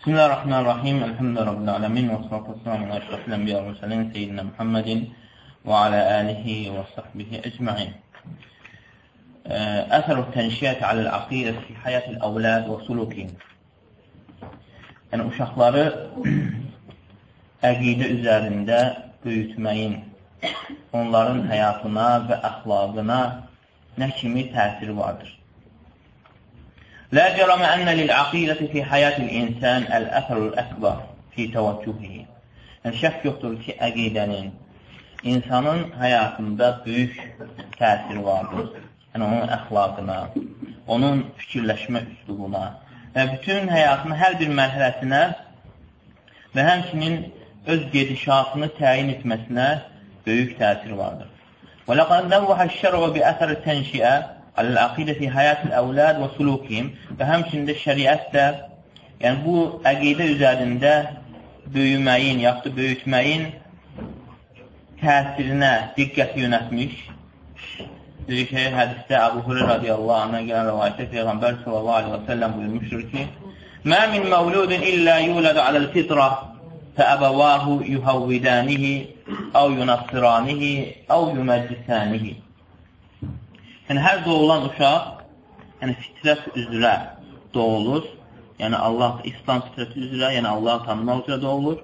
Bismillahirrahmanirrahim. Elhamdülillahi alamin və vesselamu ala əşrafil enbiya və mursalin seyyidina Muhammedin və ala alihi və sahbihi ecmaîn. Əsər tənşiyyət aləl aqidə fi həyətil əvlad və sulukin. Yəni uşaqları əqidə üzərində böyütməyin onların həyatına və əxlaqına nə kimi təsiri vardır? لا جرم أن للعقيدة في حياة الإنسان الأثر الأكبر في توجهه. Yəni, şək yoxdur ki, əqidənin insanın həyatında böyük təsiri vardır. Yəni, onun əxlaqına, onun fikirləşmə üslubuna və bütün həyatının hər bir mərhələsinə və həmçinin öz gedişatını təyin etməsinə böyük təsir vardır. وَلَقَدْ نَوَّحَ الشَّرْعُ بِأَثَرِ التَّنْشِئَةِ Əl-əqidə fi həyat əvlad və sulukim və həmçində şəriət də yəni bu əqidə üzərində böyüməyin, yaxud da böyütməyin təsirinə diqqəti yönətmiş. Dedik ki, hədisdə Əbu Hürə radiyallahu anh'a gələn rəvayətdə Peyğəmbər sallallahu aleyhi və səlləm buyurmuşdur ki, Mə min məvludin illə yulədə aləl fitrə fəəbəvahu yuhavvidənihi, əv yunassiranihi, əv yuməccisənihi. Yəni, hər doğulan uşaq, yəni fitrət üzrə doğulur. Yəni, Allah, İslam fitrəti üzrə, yəni Allah tanımaq üzrə doğulur.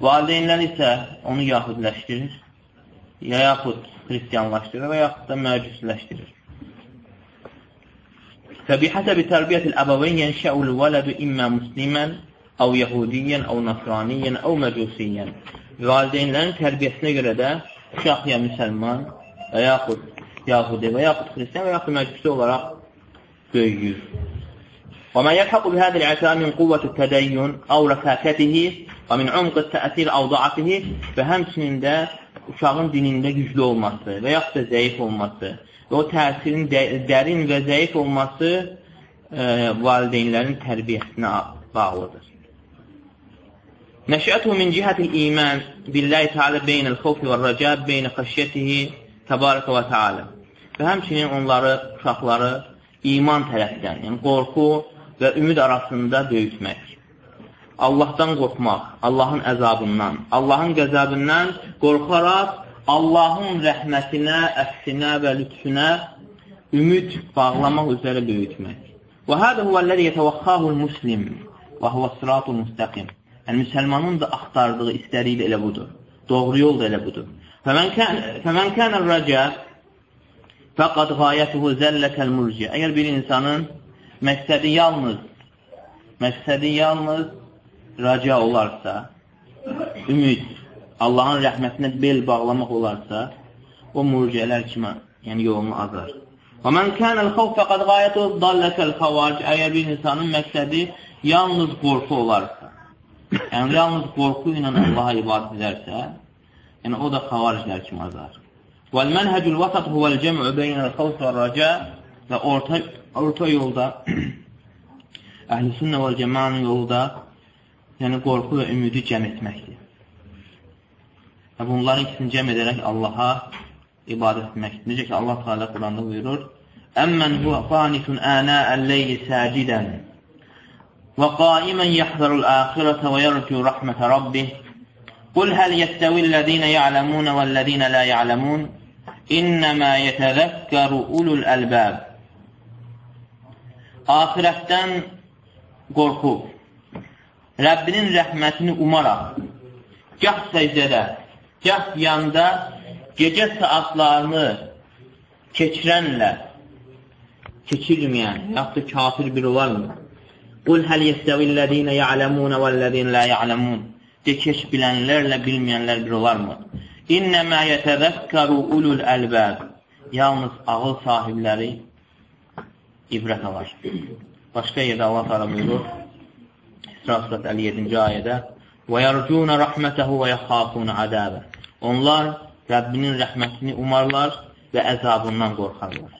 Valideynlər isə onu yaxudləşdirir, ya yaxud xristiyanlaşdırır və yaxud da məcüsləşdirir. فبحسب تربية الأبوين ينشأ الولد إما مسلما أو يهوديا أو نصرانيا أو مجوسيا Valideynlərin tərbiyəsinə görə də uşaq ya müsəlman və yaxud yahudi və yaxud xristiyan və yaxud məclisi olaraq böyüyür. Və mən yəlhəqu bihədil əsə min quvvəti tədəyyün əv rəfəkətihi və min umqı təsir əv daatihi və həmçinin də uşağın dinində güclü olması və yaxud da zəif olması və o təsirin dərin və zəif olması e, valideynlərin tərbiyəsinə bağlıdır. Nəşətuhu min cihətil iman billahi teala beynəl xawfi və rəcəb beynə xəşyətihi təbarəkə və teala. Və həmçinin onları, uşaqları iman tərəfdən, yəni qorxu və ümid arasında böyütmək. Allahdan qorxmaq, Allahın əzabından, Allahın qəzəbindən qorxaraq Allahın rəhmətinə, əfsinə və lütfündə ümid bağlamaq üzrə böyütmək. Və hədə huvəl-ləzi yətəvəxxahul muslim və huvə sıratul müstəqim. Yəni, müsəlmanın da axtardığı istədiyi də elə budur. Doğru yol da elə budur. Fəmən kənəl rəcə fəqad qayətuhu zəllətəl murciə. Əgər bir insanın məqsədi yalnız məqsədi yalnız rəca olarsa, ümid, Allahın rəhmətinə bel bağlamaq olarsa, o murciələr kimi yəni yolunu azar. Və mən kənəl xavf fəqad qayətuhu dallətəl xavaric. Əgər bir insanın məqsədi yalnız qorxu olarsa, yəni yalnız qorxu ilə Allaha ibadət edərsə, Yəni, o da xavariclər kimi azar. Vəl-mənhəcül vasat huvəl-cəm'ü beynəl xavf və rəca və orta, orta yolda əhl-i sünnə və cəmanın yolda yəni qorxu və ümidi cəm etməkdir. Və bunların ikisini cəm edərək Allaha ibadət etməkdir. Necə ki, Allah Teala Quranda buyurur, Əmmən huvə qanitun ənə əl-leyli səcidən və qaimən yəhzərul əxirətə və yərcü rəhmətə rabbih Qul həl yəstəvillədinə ya'ləmunə vəllədinə la ya'ləmun İnnəmə yətəzəkkəru ulul əlbəb Ahirətdən qorxub, Rəbbinin rəhmətini umaraq, gah səcdədə, gah yanda gecə saatlarını keçirənlə keçirməyən, yaxud da kafir biri olarmı? Qul həl yəstəvillədinə ya'ləmunə vəllədinə la ya'ləmun de keç bilənlərlə bilməyənlər bir olarmı? İnnəmə yətəzəkkəru ulul əlbəb. Yalnız ağıl sahibləri ibrət alar. Başqa yerdə Allah Teala buyurur, İsra surət 57-ci ayədə və yərcunə rəhmətəhu və yəxafunə ədəbə. Onlar Rəbbinin rəhmətini umarlar və əzabından qorxarlar.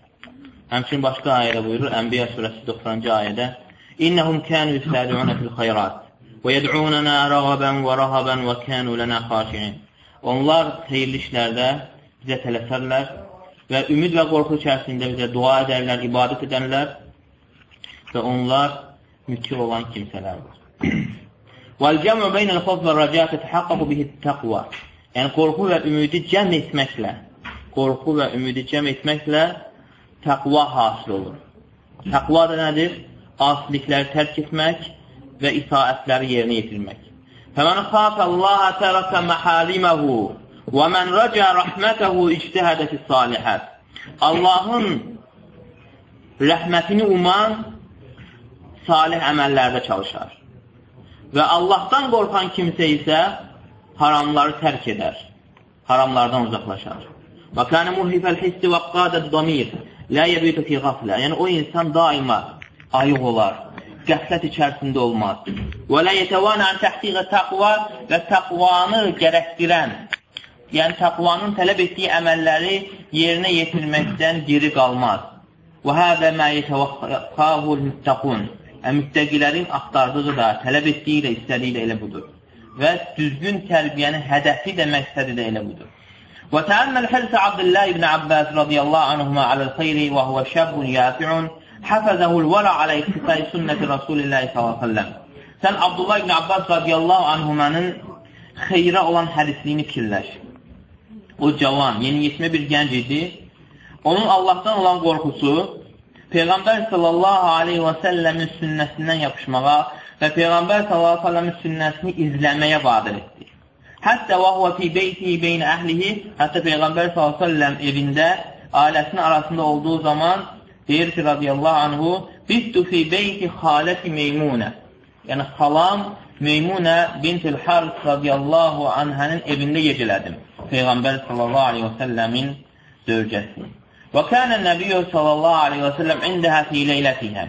Həmçin başqa ayədə buyurur, Ənbiya surəsi 90-cı ayədə İnnəhum kənu yüsədiunə fil xeyrat və yəd'unənə rəğəbən və rəhabən və kənu lənə xaşiin. Onlar xeyirli işlərdə bizə tələsərlər və ümid və qorxu içərisində bizə dua edərlər, ibadət edərlər və onlar müti olan kimsələrdir. وَالْجَمْعُ بَيْنَ الْخَوْفِ وَالرَّجَاءِ تَتَحَقَّقُ بِهِ التَّقْوَى Yəni, qorxu və ümidi cəm etməklə, qorxu və ümidi cəm etməklə təqva hasil olur. Təqva da nədir? Asilikləri tərk etmək və itaətləri yerinə yetirmək. Fəmən xafə Allah tərəkə məhaliməhu və mən rəcə rəhmətəhu ictihədə fi salihət. Allahın rəhmətini uman salih əməllərdə çalışar. Və Allahdan qorxan kimsə isə haramları tərk edər, haramlardan uzaqlaşar. Və kənə muhifəl hissi və qadəd damir, lə yəbitu fi qaflə. Yəni, o insan daima ayıq olar, qəflət içərisində olmaz. Və lə yətəvanə ən təhqiqə təqva və təqvanı gərəkdirən, yəni təqvanın tələb etdiyi əməlləri yerinə yetirməkdən geri qalmaz. Və hədə mə yetəvəqqahul müttəqun. Müttəqilərin axtardığı da, tələb etdiyi də, istədiyi də elə budur. Və düzgün tərbiyənin hədəfi də, məqsədi də elə budur. وتأمل حرص عبد الله بن عباس رضي الله عنهما على الخير وهو شاب يافع Həfəzəhul vəra alə iqtisai sünnəti Rasulillah s.ə.v. Sən Abdullah ibn Abbas radiyallahu anhümənin xeyrə olan hərisliyini fikirləş. O cavan, yeni yetmə bir gənc idi. Onun Allahdan olan qorxusu Peyğəmbər sallallahu aleyhi və səlləmin sünnəsindən yapışmağa və Peyğəmbər sallallahu aleyhi və səlləmin sünnəsini izləməyə vadir etdi. Hətta və huvə fi beytihi beyn əhlihi, hətta Peyğəmbər sallallahu aleyhi və səlləm evində, ailəsinin arasında olduğu zaman deyir ki, radiyallahu anhu, bittu fi beyti xaləti meymunə. Yəni, xalam Meymunə bintil Haris radiyallahu anhənin evində gecələdim. Peyğəmbər sallallahu aleyhi və səlləmin zövcəsi. Və kənə nəbiyyü sallallahu aleyhi və səlləm indəhə fi leylətihə.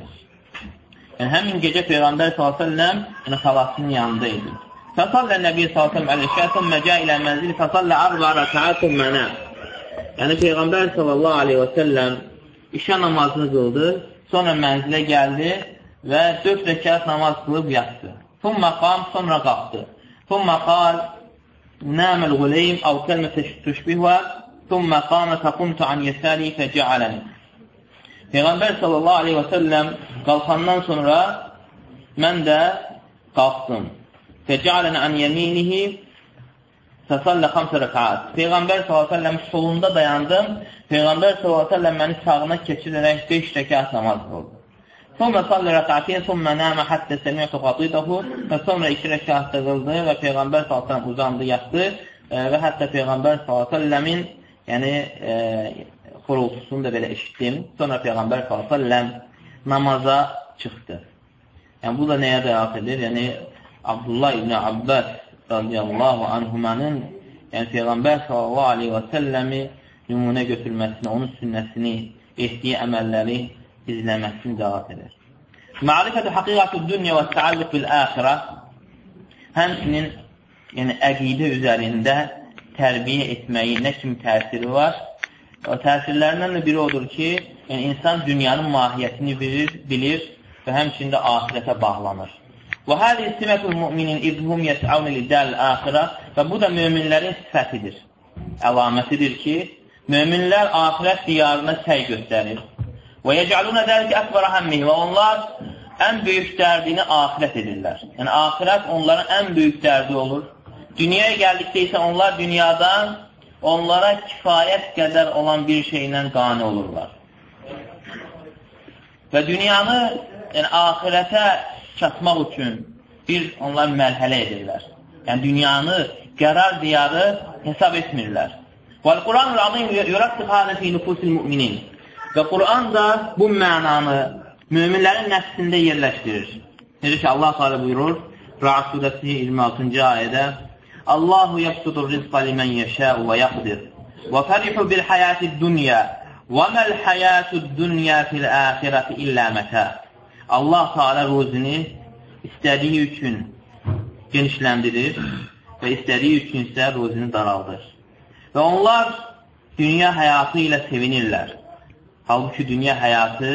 Yəni, həmin gecə Peyğəmbər sallallahu aleyhi və səlləm yəni, xalasının yanında idi. Fəsallə nəbiyyə sallallahu aleyhi və səlləm əlişə thümmə cə ilə mənzili fəsallə arba rəkəətun mənə. Yəni, Peyğəmbər sallallahu aleyhi və səlləm işə namazını qıldı, sonra mənzilə gəldi və dörd rəkat namaz qılıb yatdı. Thumma qam, sonra qalxdı. Thumma qal, nəməl quleym, av kəlmətə tüşbihvə, thumma qamə təqumtu an yəsəli fəcəalən. Peyğəmbər sallallahu aleyhi və səlləm qalxandan sonra mən də qalxdım. Fəcəalən an yəminihi fəsallə xamsə rəqat. Peyğəmbər səlləm solunda dayandım. Peyğəmbər səlləm məni sağına keçirərək 5 rəkat namaz qıldı. Sonra sallə rəkatiyə, sonra nəmə həttə səmiyyətü qatidəhu və sonra 2 rəkat qıldı və Peyğəmbər səlləm uzandı, yatdı və hətta Peyğəmbər səlləmin yəni e, xorultusunu da belə eşitdim. Sonra Peyğəmbər s.ə.v namaza çıxdı. Yəni, bu da nəyə dəlat edir? Yəni, Abdullah ibn Abbas radiyallahu anhumanın yəni Peyğəmbər sallallahu aleyhi və səlləmi nümunə götürməsini, onun sünnəsini, etdiyi əməlləri izləməsini dəlat edir. Ma'rifətü haqiqatü dünya və təalluq bil əxirə həmsinin yəni, əqidə üzərində tərbiyə etməyi nə kimi təsiri var? O təsirlərindən də biri odur ki, yəni insan dünyanın mahiyyətini bilir, bilir və həmçində ahirətə bağlanır. Və hələ istiməkul müminin idhum yəsəun lidəl axirə və bu da möminlərin sifətidir, əlamətidir ki, möminlər ahirət diyarına səy göstərir. Və yəcəlunə dəlik əkbərə həmmih və onlar ən böyük dərdini ahirət edirlər. Yəni, ahirət onların ən böyük dərdi olur. Dünyaya gəldikdə isə onlar dünyadan onlara kifayət qədər olan bir şeylə qani olurlar. Və dünyanı, yəni ahirətə çatmaq üçün bir onlar mərhələ edirlər. Yəni dünyanı qərar diyarı hesab etmirlər. Vəl-Quran-ül azim yuraqsıq halə fi nufusil müminin. Və Quran da bu mənanı müminlərin nəfsində yerləşdirir. Necə ki, Allah Teala buyurur, Ra'd surəsi 26-cı ayədə Allahu yəbsudur rizqa limən yəşəu və yaqdir. Və fərihu bil həyəti dünya və məl həyətü dünya fil əxirəti illə mətə. Allah Teala ruzini istədiyi üçün genişləndirir və istədiyi üçün isə ruzini daraldır. Və onlar dünya həyatı ilə sevinirlər. Halbuki dünya həyatı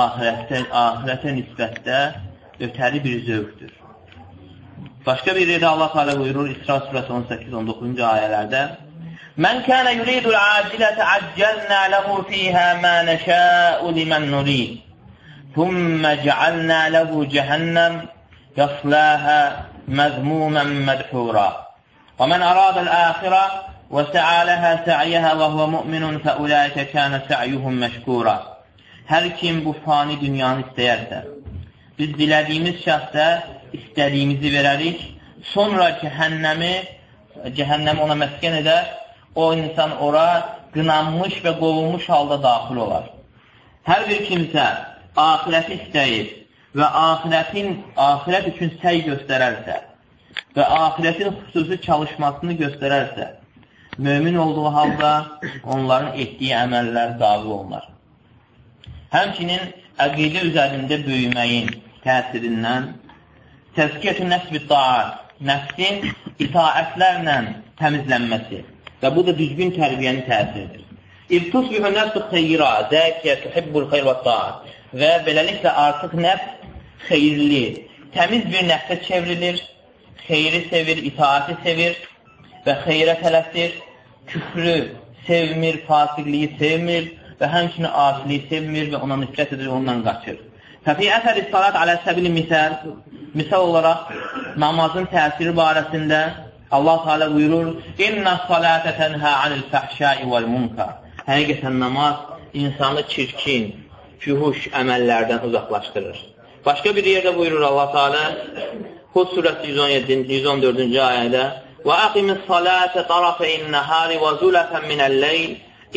ahirətə, ahirətə nisbətdə ötəri bir zövqdür. Başqa bir yerdə Allah Teala buyurur İsra surəsi 18-19-cu ayələrdə Mən kənə yuridul acilətə accəlnə ləhu fiyhə mə nəşəu limən nurid Thumma cəalnə ləhu cəhənnəm يصلاها مذموما مدحورا ومن أراد الآخرة وسعى لها سعيها وهو مؤمن فأولئك كان سعيهم مشكورا Hər kim bu fani dünyanı istəyərsə, biz dilədiyimiz şəxsə istədiyimizi verərik, sonra cəhənnəmi, cəhənnəmi ona məskən edər, o insan ora qınanmış və qovulmuş halda daxil olar. Hər bir kimsə axirəti istəyir və axirətin, axirət üçün səy göstərərsə və axirətin xüsusi çalışmasını göstərərsə, mömin olduğu halda onların etdiyi əməllər qabil olunar. Həmçinin əqidə üzərində böyüməyin təsirindən təzkiyyətü nəsb-i taat, nəfsin itaətlərlə təmizlənməsi və bu da düzgün tərbiyənin təsiridir. İbtusbihu nəfsu xeyra, zəkiyə tuhibbul xeyr və taat və beləliklə artıq nəfs xeyirli, təmiz bir nəfsə çevrilir, xeyri sevir, itaati sevir və xeyrə tələsir, küfrü sevmir, fasiqliyi sevmir və həmçinin asiliyi sevmir və ona nifrət edir, ondan qaçır. Fəfi əsəri salat alə səbili misal, misal olaraq namazın təsiri barəsində Allah Teala buyurur: "İnna salate tenha anil fahşai vel munkar." Həqiqətən namaz insanı çirkin, fühuş əməllərdən uzaqlaşdırır. Başqa bir yerdə buyurur Allah Teala Hud surəsi 117, 114-cü ayədə: "Və aqimis salate tarafayn nahari və zulafan minəl-leyl,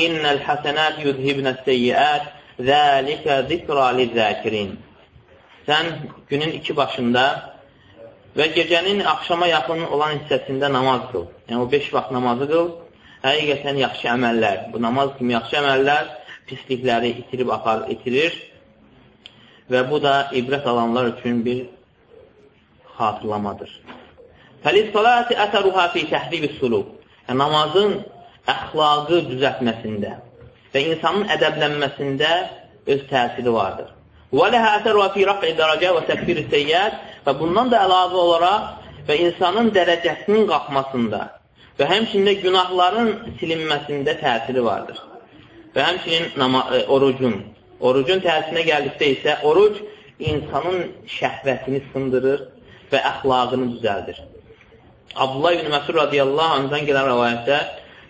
innel hasenat yuzhibnə's-seyyiat, zəlikə zikra liz-zakirin." Sən günün iki başında və gecənin axşama yaxın olan hissəsində namaz qıl. Yəni, o beş vaxt namazı qıl, həqiqətən yaxşı əməllər, bu namaz kimi yaxşı əməllər pislikləri itirib apar, itirir və bu da ibrət alanlar üçün bir xatırlamadır. Fəlissalati əsəruha fi təhdibis sulub. Yəni, namazın əxlaqı düzəltməsində və insanın ədəblənməsində öz təsiri vardır. Və ləhə əsəruha fi raf'i dərəcə və təkfir seyyət və bundan da əlavə olaraq və insanın dərəcəsinin qalxmasında və həmçində günahların silinməsində təsiri vardır. Və həmçinin e, orucun, orucun təsirinə gəldikdə isə oruc insanın şəhvətini sındırır və əxlaqını düzəldir. Abdullah ibn Məsud radiyallahu anhdan gələn rəvayətdə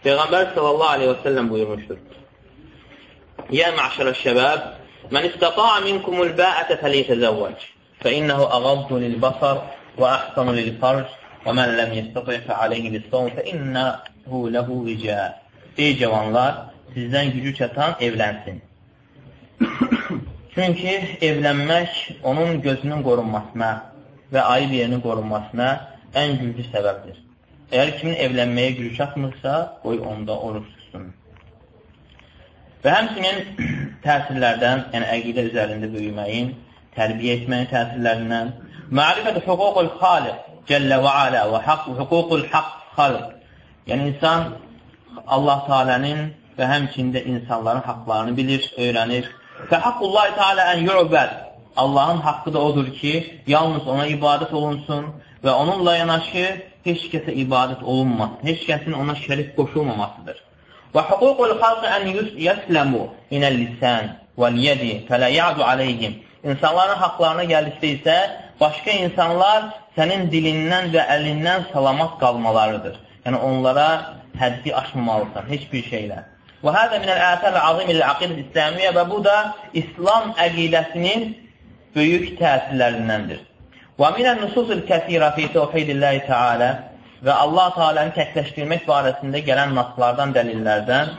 Peyğəmbər sallallahu aleyhi və səlləm buyurmuşdur. Yə məşərə şəbəb, mən istəta'a minkumul bəətə fəliyətəzəvvəc, fəinnəhu əğabdu lil-basar və əhsanu lil-farc və mən ləm yəstəti fəaleyhi bis-savm fəinnəhu ləhu ricə. Ey cavanlar, sizdən gücü çatan evlənsin. Çünki evlənmək onun gözünün qorunmasına və ayıb yerinin qorunmasına ən güclü səbəbdir. Əgər kimin evlənməyə gücü çatmırsa, qoy onda oruç tutsun. Və həmçinin təsirlərdən, yəni əqidə üzərində böyüməyin, tərbiyə etməyin təsirlərindən mərifət hüququl xaliq cəllə və alə və haqq hüququl haqq xalq. Yəni insan Allah Teala'nın və həmçində insanların haqlarını bilir, öyrənir. Və haqqullahi Teala ən yu'bəd. Allahın haqqı da odur ki, yalnız ona ibadət olunsun və onunla yanaşı heç kəsə ibadət olunmasın. Heç kəsin ona şərik qoşulmamasıdır. Və hüququl xalqı ən yəsləmu minəl lisən vəl yedi fələ ya'du aleyhim. İnsanların haqlarına gəldikdə isə başqa insanlar sənin dilindən və əlindən salamat qalmalarıdır. Yəni onlara həddi aşmamalısan, heç bir şeylə. Və hədə minəl əsər azim ilə aqidə İslamiyyə və bu da İslam əqidəsinin böyük təsirlərindəndir. Və minəl nususul kəsirə fi tevhidilləhi Teala və Allah Teala'nı təkləşdirmək barəsində gələn naslardan, dəlillərdən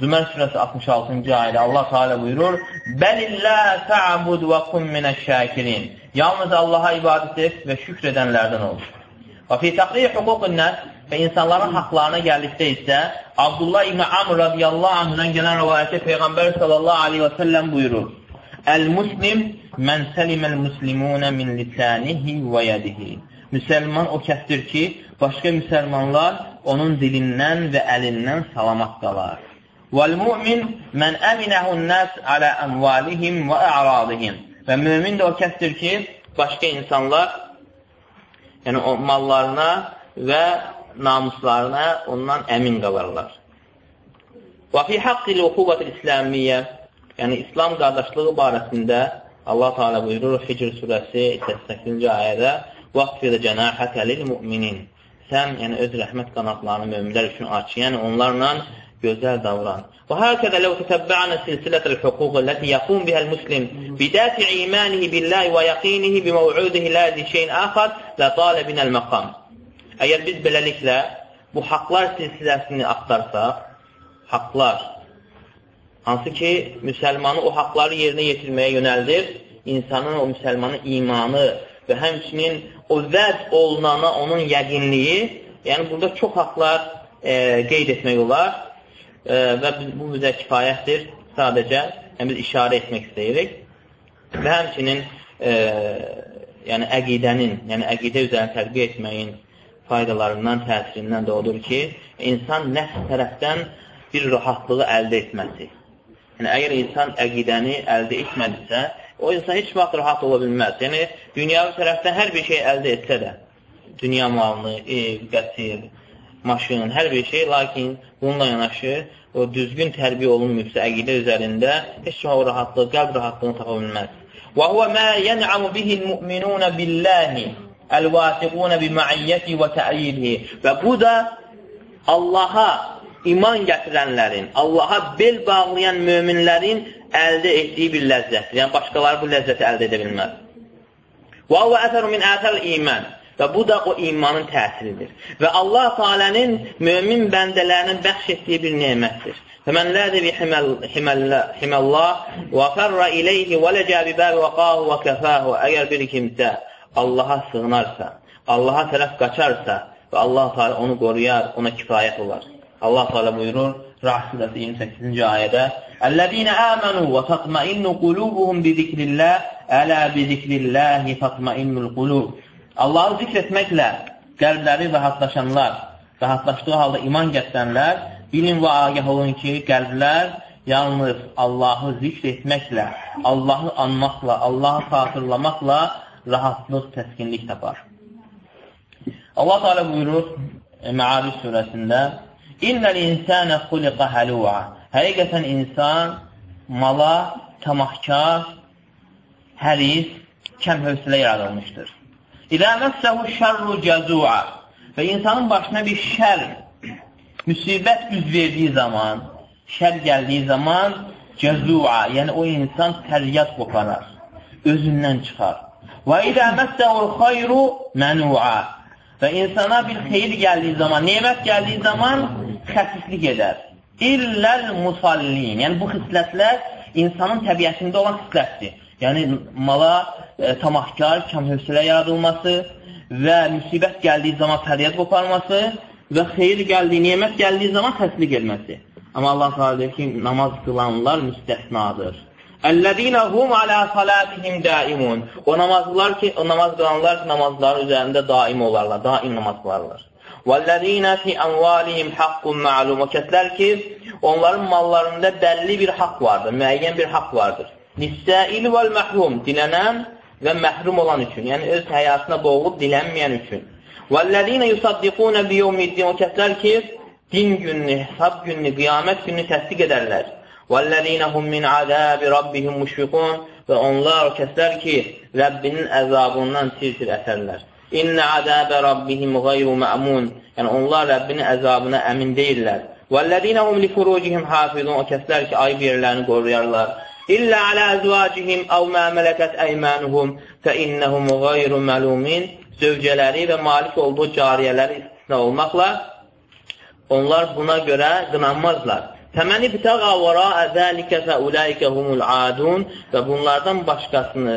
Zümər surəsi 66-cı ayədə Allah Teala buyurur: "Bəlillə ta'bud və kun minəş-şakirin." Yalnız Allaha ibadət et və şükr edənlərdən ol. Və fi təqrir hüququn nas və insanların haqlarına gəldikdə isə Abdullah ibn Amr radiyallahu anhdan gələn rivayətdə Peyğəmbər sallallahu aleyhi və səlləm buyurur. Əl-muslim mən səliməl muslimunə min lisanihi və yədihi. Müsəlman o kəsdir ki, başqa müsəlmanlar onun dilindən və əlindən salamat qalar. Vəl-mu'min mən əminəhun nəs alə əmvalihim və əradihim. Və mümin də o kəsdir ki, başqa insanlar yəni o mallarına və namuslarına ondan əmin qalarlar. Və fi haqqil uqubatil İslamiyyə yəni İslam qardaşlığı barəsində Allah Teala buyurur Hicr surəsi 88-ci ayədə "Vaqfir cənahaka lil mu'minin" Sən yəni öz rəhmət qanadlarını möminlər üçün aç, yəni onlarla gözəl davran. Və hakədə ləv tətəbbənə silsilətəl hüquq ləti yəqum bihəl muslim bidəfi imanihi billahi və yəqinihi bi məv'udihi ləzi şeyin əxəd lətale binəl məqam. Əgər biz beləliklə bu haqlar silsiləsini axtarsaq, haqlar, hansı ki, müsəlmanı o haqları yerinə yetirməyə yönəldir, insanın o müsəlmanın imanı və həmçinin o vəd olunana onun yəqinliyi, yəni burada çox haqlar e, qeyd etmək olar e, və bu bizə kifayətdir. Sadəcə, yəni biz işarə etmək istəyirik və həmçinin e, yəni əqidənin, yəni əqidə üzərində tətbiq etməyin faydalarından, təsirindən də odur ki, insan nəfs tərəfdən bir rahatlığı əldə etməsi. Yəni, əgər insan əqidəni əldə etmədisə, o insan heç vaxt rahat ola bilməz. Yəni, dünyavi tərəfdən hər bir şey əldə etsə də, dünya malını, ev, qəsir, maşın, hər bir şey, lakin bununla yanaşı, o düzgün tərbiyə olunmuyubsa əqidə üzərində heç o rahatlıq, qəlb rahatlığını tapa bilməz. وَهُوَ مَا يَنْعَمُ بِهِ الْمُؤْمِنُونَ بِاللّٰهِ الْوَاسِقُونَ بِمَعِيَّةِ وَتَأَيِّدِهِ Və bu da Allaha iman gətirənlərin, Allaha bel bağlayan möminlərin əldə etdiyi bir ləzzətdir. Yəni, başqaları bu ləzzəti əldə edə bilməz. وَهُوَ أَثَرُ مِنْ أَثَرِ الْإِيمَانِ Və bu da o imanın təsiridir. Və Allah Teala'nın mömin bəndələrinə bəxş etdiyi bir nemətdir. فَمَنْ لَاذِ بِحِمَ اللّٰهِ وَفَرَّ إِلَيْهِ وَلَجَى بِبَابِ وَقَاهُ وَكَفَاهُ Əgər bir kimsə Allaha sığınarsa, Allaha tərəf qaçarsa və Allah Teala onu qoruyar, ona kifayət olar. Allah Teala buyurur Rəh surəsi 28-ci ayədə: "Ellezine amenu ve tatmainnu kulubuhum bi zikrillah, ala bi zikrillah tatmainnul qulub." Allahı zikr etməklə qəlbləri rahatlaşanlar, rahatlaşdığı halda iman gətirənlər, bilin və agah olun ki, qəlblər yalnız Allahı zikr etməklə, Allahı anmaqla, Allahı xatırlamaqla rahatlıq, təskinlik tapar. Allah Teala buyurur Məariz surəsində İnnəl insənə xuliqə həlu'a Həqiqətən insan mala, tamahkar, həris, kəm hövsülə yaradılmışdır. İdə məssəhu şərru cəzu'a və insanın başına bir şər, müsibət üz verdiyi zaman, şər gəldiyi zaman cəzu'a, yəni o insan fəryad qoparar, özündən çıxar. Və idə məssəhu xayru mənu'a və insana bir xeyir gəldiyi zaman, nemət gəldiyi zaman xəfiflik edər. İlləl musallin, yəni bu xislətlər insanın təbiətində olan xislətdir. Yəni mala e, tamahkar, kəmhövsülə yaradılması və müsibət gəldiyi zaman fəryad qoparması və xeyir gəldiyi, nemət gəldiyi zaman təsliq etməsi. Amma Allah deyir ki, namaz qılanlar müstəsnadır. Əllezina hum ala salatihim daimun. O namazlar ki, o namaz qılanlar ki, namazların üzərində daim olarlar, daim namaz qılarlar. Vəllezina fi amvalihim haqqun ma'lum. O kəslər ki, onların mallarında bəlli bir haqq vardır, müəyyən bir haqq vardır. Nissail vəl məhrum, dilənən və məhrum olan üçün, yəni öz həyatına boğulub dilənməyən üçün. Vəllədinə yusaddiqunə biyevmiddin, o kəslər ki, din gününü, hesab gününü, qiyamət gününü təsdiq edərlər. Vəllədinə hum min azəbi rabbihim müşfiqun və onlar o kəslər ki, Rəbbinin əzabından tir-tir əsərlər. İnnə azəbə rabbihim qeyru mə'mun, yəni onlar Rəbbinin əzabına əmin deyirlər. Vəllədinə hum li furucihim hafizun, o kəslər ki, ayıb yerlərini qoruyarlar. İllə alə əzvacihim əv mə mələkət əymənuhum fə innəhum qeyru məlumin zövcələri və malik olduğu cariyələri istisna olmaqla onlar buna görə qınanmazlar. Fəmən ibtəqa vəraə zəlikə fəuləikə humul adun və bunlardan başqasını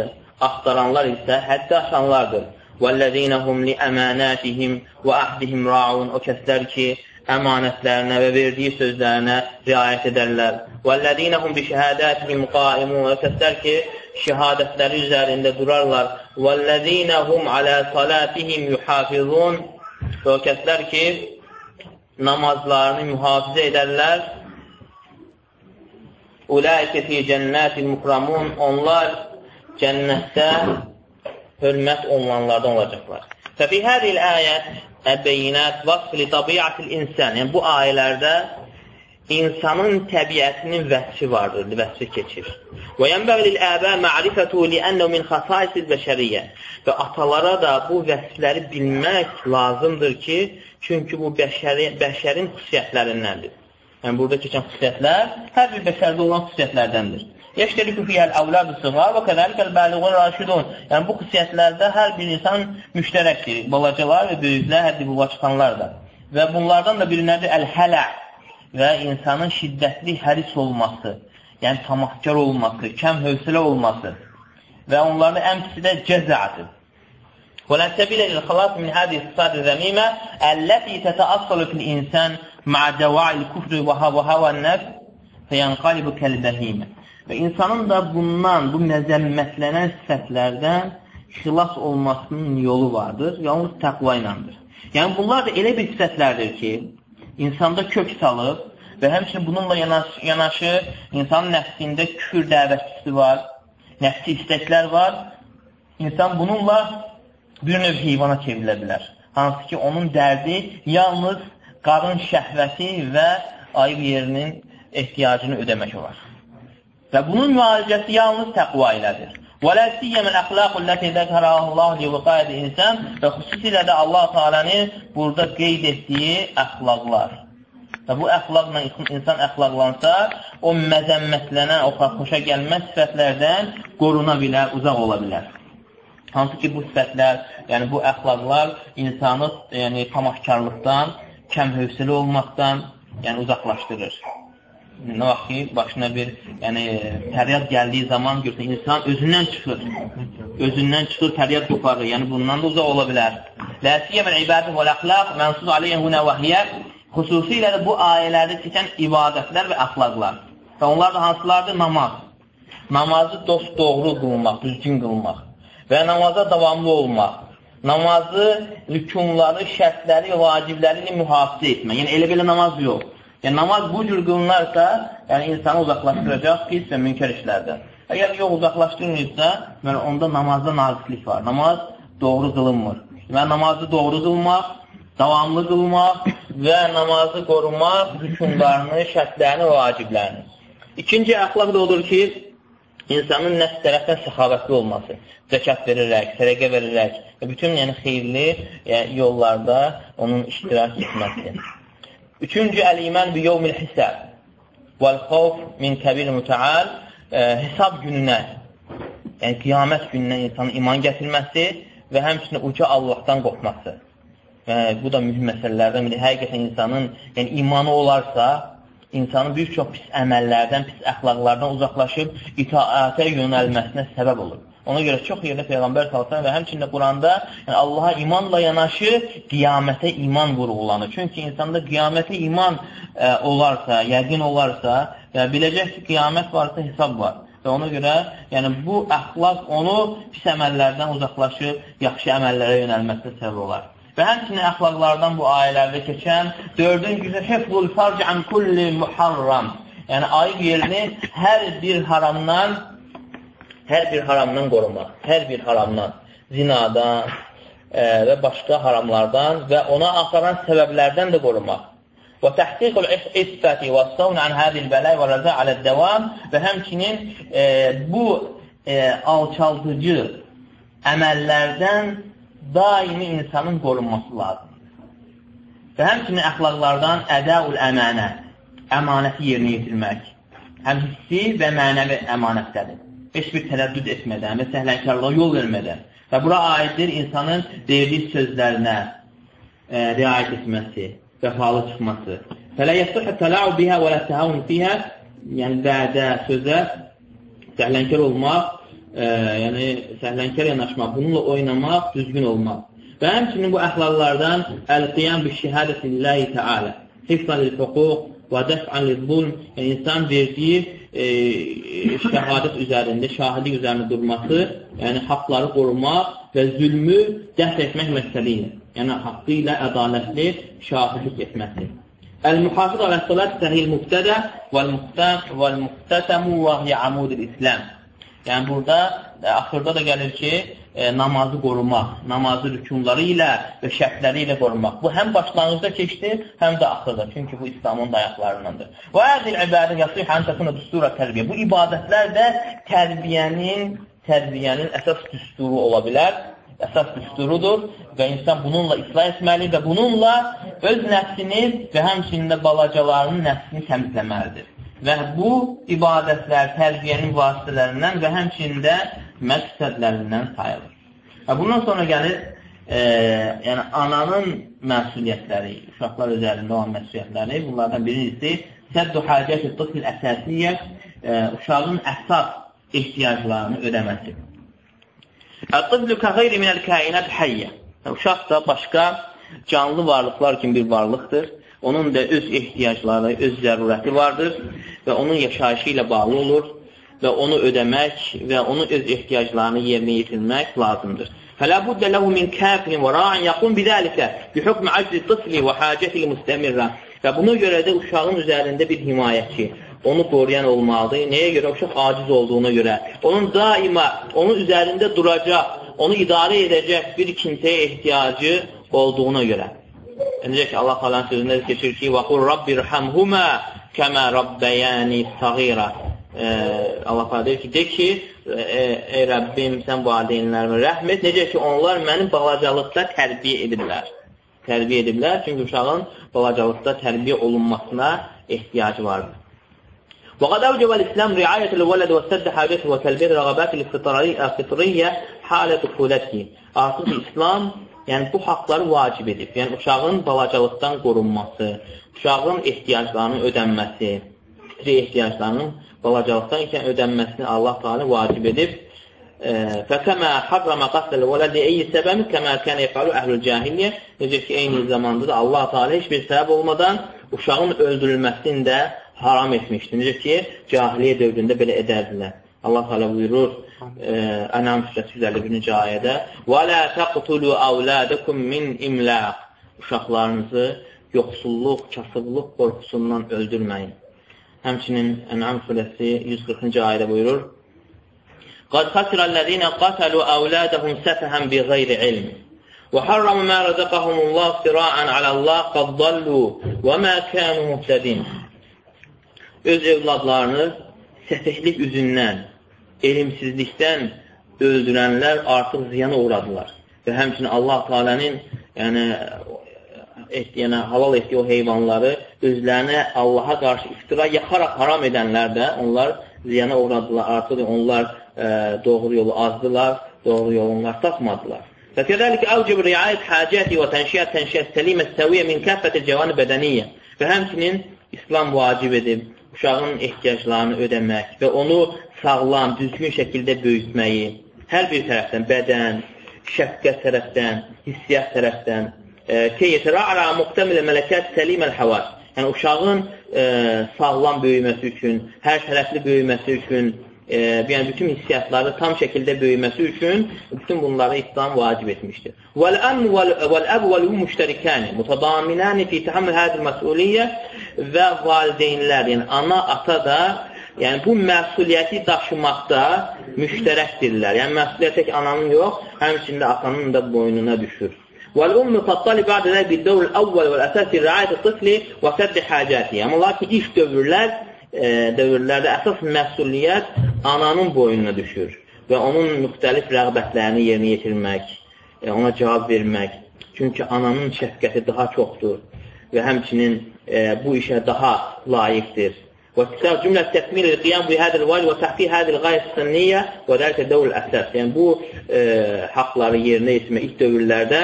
axtaranlar isə həddə aşanlardır. وَالَّذِينَ هُمْ لِأَمَانَاتِهِمْ وَأَحْدِهِمْ رَاعُونَ O kəslər ki, əmanətlərinə və verdiyi sözlərinə riayət edərlər. وَالَّذِينَ هُمْ بِشَهَادَاتِهِمْ قَائِمُونَ O kəslər ki, şəhadətləri üzərində durarlar. وَالَّذِينَ هُمْ عَلَى صَلَاتِهِمْ يُحَافِظُونَ O kəslər ki, namazlarını mühafizə edərlər Ulaikə fi cənnətil mukramun Onlar cənnətdə hörmət olunanlardan olacaqlar. Fəfi hədil ayət əbbəyinət vasf li tabiatil insan. Yəni, bu ayələrdə insanın təbiətinin vəsfi vardır, vəsfi keçir. Və yənbəğli l-əbə ma'rifətu li'ənəu min xasaisil bəşəriyyə. Və atalara da bu vəsfləri bilmək lazımdır ki, çünki bu bəşəri, bəşərin xüsusiyyətlərindəndir Yəni, burada keçən xüsusiyyətlər hər bir bəşərdə olan xüsusiyyətlərdəndir. Yeştəriku fiyəl əvlad-ı sığa və kədəlikəl bəliğun raşidun. Yəni, bu xüsusiyyətlərdə hər bir insan müştərəkdir. Balacalar və böyüklər, həddi bu başqanlar da. Və bunlardan da biri nədir? Əl-hələ və insanın şiddətli həris olması, yəni tamahkar olması, kəm hövsələ olması və onların ən pisi də cəzadır. ولا سبيل للخلاص من هذه الصفات الذميمة التي تتأصل في الإنسان مع دواعي الكفر وهوى النفس فينقلب كالبهيمة və insanın da bundan, bu məzəmmətlənən sifətlərdən xilas olmasının yolu vardır. Yalnız təqva iləndir. Yəni, bunlar da elə bir sifətlərdir ki, insanda kök salıb və həmçinin bununla yanaşı, yanaşı insanın nəfsində küfür dəvətçisi var, nəfsi istəklər var. İnsan bununla bir növ heyvana çevrilə bilər. Hansı ki, onun dərdi yalnız qarın şəhvəti və ayıb yerinin ehtiyacını ödəmək olar. Və bunun müalicəsi yalnız təqva ilədir. Və lə siyyəmən əxlaqul ləti zəkərəllah liviqayət insan və xüsusilə də Allah Teala'nın burada qeyd etdiyi əxlaqlar. Və bu əxlaqla insan əxlaqlansa, o məzəmmətlənən, o xoşa gəlməz sifətlərdən qoruna bilər, uzaq ola bilər. Hansı ki, bu sifətlər, yəni bu əxlaqlar insanı yəni, tamahkarlıqdan, kəm hövsələ olmaqdan yəni, uzaqlaşdırır. Nə vaxt ki, başına bir yəni, fəryad gəldiyi zaman görsən, insan özündən çıxır. Özündən çıxır, fəryad qoparır. Yəni, bundan da uzaq ola bilər. Ləsiyə mən ibadə və əxlaq mənsuz aleyhünə vəhiyyə xüsusilə də bu ayələrdə keçən ibadətlər və əxlaqlar. Və onlar da hansılardır? Namaz. Namazı dost doğru qılmaq, düzgün qılmaq və namaza davamlı olmaq. Namazı, rükunları, şərtləri, vacibləri ilə mühafizə etmək. Yəni, elə belə namaz yox. Yəni, namaz bu cür qılınarsa, yəni insanı uzaqlaşdıracaq pis və münkər işlərdən. Əgər yox, uzaqlaşdırmayıbsa, yəni onda namazda naziklik var. Namaz doğru qılınmır. Və namazı doğru qılmaq, davamlı qılmaq və namazı qorumaq rükunlarını, şərtlərini, vaciblərini. İkinci əxlaq da odur ki, insanın nəfs tərəfdən səxavətli olması, zəkat verirək, sərəqə verirək və bütün yəni, xeyirli yəni, yollarda onun iştirak etməsidir. Üçüncü, əl-iman bi yevmil hisab vəl-xovf min kəbir mütəal e, hesab gününə, yəni qiyamət gününə insanın iman gətirməsi və həmçinin uca Allahdan qorxması. E, bu da mühüm məsələlərdən biri. Həqiqətən insanın yəni, imanı olarsa, insanın bir çox pis əməllərdən, pis əxlaqlardan uzaqlaşıb itaətə yönəlməsinə səbəb olur. Ona görə çox yerdə Peyğəmbər salsan və həmçində Quranda yəni Allaha imanla yanaşı qiyamətə iman vurğulanır. Çünki insanda qiyamətə iman ə, e, olarsa, yəqin olarsa, yəni biləcək ki, qiyamət varsa hesab var. Və ona görə yəni bu əxlaq onu pis əməllərdən uzaqlaşıb yaxşı əməllərə yönəlməsinə səbəb olar. Və həmçinin əxlaqlardan bu ayələrdə keçən dördüncüsü hifzul farc an kulli muharram. Yəni ayıb yerini hər bir haramdan hər bir haramdan qorumaq, hər bir haramdan, zinadan e, və başqa haramlardan və ona aparan səbəblərdən də qorumaq. Və təhqiqul iffəti və savun an hədil bələy və rəza aləd-dəvam və həmçinin e, bu e, alçaldıcı əməllərdən daimi insanın qorunması lazımdır. Və həmçinin əxlaqlardan ədəul əmənə, əmanəti yerinə yetirmək, həm hissi və mənəvi əmanətdədir heç bir tərəddüd etmədən və səhlənkarlığa yol vermədən və bura aiddir insanın verdiyi sözlərinə e, riayət etməsi, vəfalı çıxması. Fələ yəsduhə tələu bihə və lətəhəvun fiyhə yəni vədə, sözə səhlənkar olmaq, e, yəni səhlənkar yanaşmaq, bununla oynamaq, düzgün olmaq. Və həmçinin bu əxlaqlardan əl-qiyam bi şəhadəti lillahi təalə, hifzan lil-huquq və dəf'an lil-zulm, yəni insan verdiyi e, şəhadət üzərində, şahidlik üzərində durması, yəni haqları qorumaq və zülmü dəf etmək məqsədi ilə, yəni haqqı ilə ədalətli şahidlik etməsi. El-muhafız alə salat səhil müqtədə vəl-muqtəsəmu və hiyə amudil İslam. Yəni, burada e, axırda da gəlir ki, e, namazı qorumaq, namazı rükunları ilə və şərtləri ilə qorumaq. Bu həm başlanğıcda keçdi, həm də axırda. Çünki bu İslamın dayaqlarındandır. Və əzil ibadə yasih əntəkuna düstura tərbiyə. Bu ibadətlər də tərbiyənin, tərbiyənin əsas düsturu ola bilər əsas düsturudur və insan bununla islah etməli və bununla öz nəfsini və həmçinin də balacalarının nəfsini təmizləməlidir. Və bu ibadətlər tərbiyənin vasitələrindən və həmçinin də məqsədlərindən sayılır. Və bundan sonra gəlir e, yəni ananın məsuliyyətləri, uşaqlar üzərində olan məsuliyyətləri. Bunlardan birincisi səddu hacəti tıfil əsasiyyə e, uşağın əsas ehtiyaclarını ödəməsi. Əl-tıflü kəğeyri minəl kainat həyyə. Uşaq da başqa canlı varlıqlar kimi bir varlıqdır. Onun da öz ehtiyacları, öz zərurəti vardır və onun yaşayışı ilə bağlı olur və onu ödəmək və onun öz ehtiyaclarını yerinə yetirmək lazımdır. فلا بد له من كاف وراع يقوم بذلك بحكم عجز الطفل وحاجته المستمرة və buna görə də uşağın üzərində bir himayətçi, onu qoruyan olmalıdır. Nəyə görə? Uşaq aciz olduğuna görə. Onun daima onun üzərində duracaq, onu idarə edəcək bir kimsəyə ehtiyacı olduğuna görə. Necə ki, Allah falan sözündə keçir ki, وَقُلْ رَبِّ رَحَمْهُمَا كَمَا رَبَّيَانِ صَغِيرًا Allah falan deyir ki, de ki, ey Rəbbim, sən valideynlərimə rəhm et, necə ki, onlar məni balacalıqda tərbiyə ediblər. Tərbiyə ediblər, çünki uşağın balacalıqda tərbiyə olunmasına ehtiyacı vardır. وقد أوجب الإسلام رعاية الولد وسد حاجته وتلبية رغباته الفطرية حالة طفولته. Artıq İslam yəni bu haqları vacib edib. Yəni uşağın balacalıqdan qorunması, uşağın ehtiyaclarının ödənməsi, fitri ehtiyaclarının balacalıqdan ikən ödənməsini Allah Teala vacib edib. Fəkəmə harrama qatləl vələdi eyyi səbəbi kəmə kənə yəqalu əhlül cahiliyyə necə ki, eyni zamanda da Allah Teala heç bir səbəb olmadan uşağın öldürülməsini də haram etmişdir. Necə ki, cahiliyə dövründə belə edərdilər. Allah Teala buyurur Ənam surəsi 151-ci ayədə: "Və la taqtulu auladakum min imlaq." Uşaqlarınızı yoxsulluq, kasıblıq qorxusundan öldürməyin. Həmçinin Ənam surəsi 140-cı ayədə buyurur: "Qad xasirəl-ləzina qatalu auladahum səfəhan bighayri ilm." وحرم ما رزقهم الله افتراء على الله قد ضلوا وما كانوا مهتدين öz evladlarını səfəhlik üzündən, elmsizlikdən öldürənlər artıq ziyana uğradılar. Və həmçinin Allah Teala'nın yəni, et, yəni, halal etdiyi o heyvanları özlərinə Allaha qarşı iftira yaxaraq haram edənlər də onlar ziyana uğradılar. Artıq onlar ə, doğru yolu azdılar, doğru yolu onlar tapmadılar. فكذلك أوجب رعاية حاجات وتنشئة تنشئة سليمة سوية من كافة الجوانب بدنية. Və həmçinin İslam vacib edib uşağın ehtiyaclarını ödəmək və onu sağlam, düzgün şəkildə böyütməyi, hər bir tərəfdən, bədən, şəfqət tərəfdən, hissiyyat tərəfdən, ki, yetərə muqtəmilə mələkət səliməl həvas. Yəni, uşağın e, sağlam böyüməsi üçün, hər tərəfli böyüməsi üçün, e, yəni bütün hissiyatları tam şəkildə böyüməsi üçün bütün bunları İslam vacib etmişdir. Vəl-əb vəl-üm müştərikəni mutadaminəni fi təhammül hədil məsuliyyə və valideynlər, yəni ana, ata da yəni bu məsuliyyəti daşımaqda müştərəkdirlər. Yəni məsuliyyət tək ananın yox, həmçində atanın da boynuna düşür. وَالْأُمُّ تَطَّلِ بَعْدَ ذَلِكَ بِالدَّوْرِ الْأَوَّلِ وَالْأَسَاسِ رِعَayət الطِفli və sədd həcəti. Yəni lakin ilk dövrlər e, dövrlərdə əsas məsuliyyət ananın boynuna düşür və onun müxtəlif rəğbətlərini yerinə yetirmək, e, ona cavab vermək. Çünki ananın şəfqəti daha çoxdur və həmçinin e, bu işə daha layiqdir. واتخاذ جملة تكميل القيام بهذا الواجب وتحقيق هذه الغاية السنية وذلك الدور الأساس. Yəni bu e, haqları yerinə yetirmək ilk dövrlərdə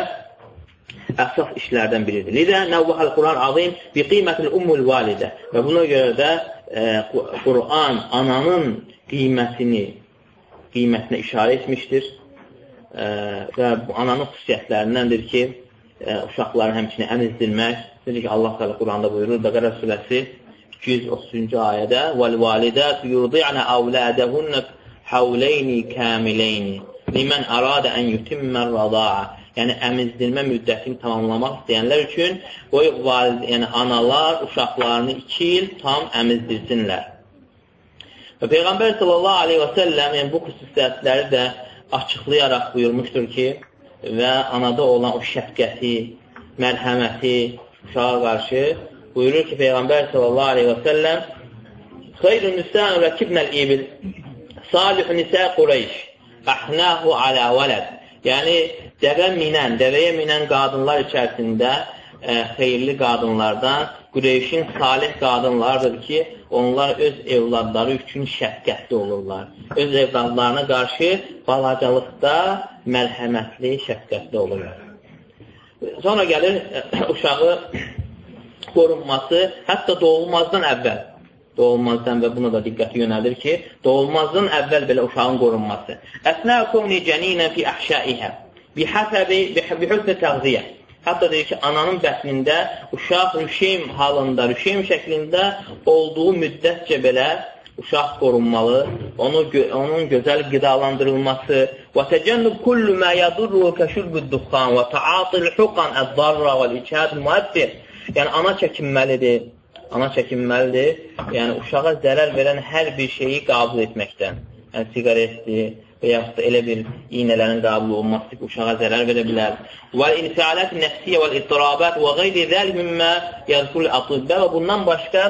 əsas işlərdən biridir. Lidə nəvvəhəl Quran azim bi qiymətil ummul validə və buna görə də e, Quran ananın qiymətini qiymətinə işarə etmişdir e, və bu ananın xüsusiyyətlərindəndir ki, e, uşaqları həmçinin əmizdirmək. Necə ki, Allah təala Quranda buyurur, Bəqərə surəsi 230-cu ayədə: "Vəl validatu yurdi'na awladahunna hawlayni kamileyni limen arada an yutimma ar-rada'a." Yəni əmizdirmə müddətini tamamlamaq istəyənlər üçün qoy valid, yəni analar uşaqlarını 2 il tam əmizdirsinlər. Və Peyğəmbər sallallahu aleyhi və səlləm yəni, bu xüsusiyyətləri də açıqlayaraq buyurmuşdur ki, və anada olan o şəfqəti, mərhəməti uşağa qarşı buyurur ki, Peyğəmbər sallallahu aleyhi və səlləm Xeyrun nisan rəkibnəl ibil salih nisə Qureyş əhnəhu alə vələd Yəni, dəvə minən, dəvəyə minən qadınlar içərisində ə, xeyirli qadınlardan Qureyşin salih qadınlardır ki, onlar öz evladları üçün şəfqətli olurlar. Öz evladlarına qarşı balacalıqda mərhəmətli, şəfqətli olurlar. Sonra gəlir uşağı qorunması, hətta doğulmazdan əvvəl doğulmazdan və buna da diqqəti yönəldir ki, doğulmazdan əvvəl belə uşağın qorunması. Əsnə kövni cəninə fi əhşəihə bihəsəbi bihüsnə təğziyə Hətta deyir ki, ananın bətnində uşaq rüşeym halında, rüşeym şəklində olduğu müddətcə belə uşaq qorunmalı, onu, onun gözəl qidalandırılması və təcənnub kullu mə yadurru kəşürbü duxan və ta'atil huqan əd-darra və l-içəd müəddin. Yəni, ana çəkinməlidir, ana çəkinməlidir, yəni uşağa zərər verən hər bir şeyi qabul etməkdən. Yəni, siqaretdir, və yaxud da elə bir iynələrin qabul olması ki, uşağa zərər verə bilər. Və ittirabət və qeyri zəl mümmə yazkul atibbə və bundan başqa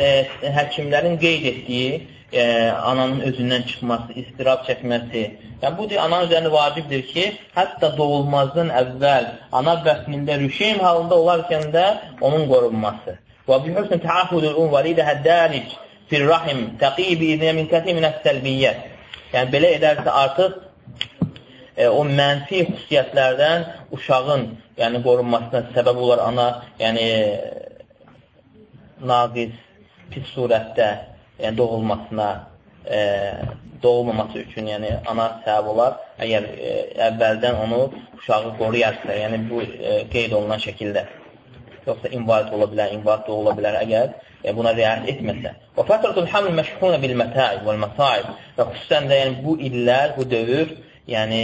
e, həkimlərin qeyd etdiyi e, ananın özündən çıxması, istirab çəkməsi. Yəni, bu ananın üzərində vacibdir ki, hətta doğulmazdan əvvəl ana bətnində rüşeym halında olarkən də onun qorunması. Və bihüsnü təafudul un validə həddənic fil rahim təqibi idnə min kəti minəs səlbiyyət. Yəni, belə edərsə artıq e, o mənfi xüsusiyyətlərdən uşağın yəni, qorunmasına səbəb olar ana, yəni naqiz, pis surətdə yəni, doğulmasına, e, doğulmaması üçün yəni, ana səbəb olar. Əgər e, əvvəldən onu uşağı qoruyarsa, yəni bu e, qeyd olunan şəkildə. Yoxsa invalid ola bilər, invalid ola bilər əgər e, buna riayət etməsə. Və fətratul haml məşhunə bil mətaib vəl məsaib və xüsusən də yəni, bu illər, bu dövr, yəni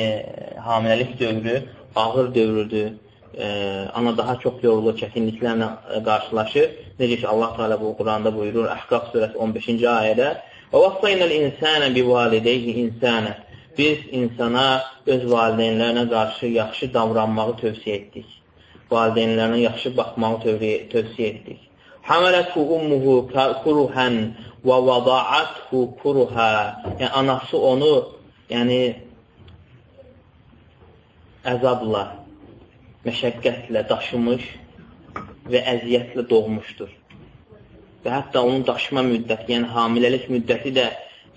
hamiləlik dövrü ağır dövrüdür. E, ana daha çox yorulur, çətinliklərlə e, qarşılaşır. Necə ki, Allah Teala bu Quranda buyurur, Əhqaq surəsi 15-ci ayədə Və vasaynəl insənə bi valideyhi insənə Biz insana öz valideynlərinə qarşı yaxşı davranmağı tövsiyə etdik. Valideynlərinə yaxşı baxmağı tövsiyə etdik. Həmələthu ummuhu kuruhən və vada'athu kuruhə. Yəni, anası onu yəni, əzabla, məşəqqətlə daşımış və əziyyətlə doğmuşdur. Və hətta onun daşıma müddəti, yəni hamiləlik müddəti də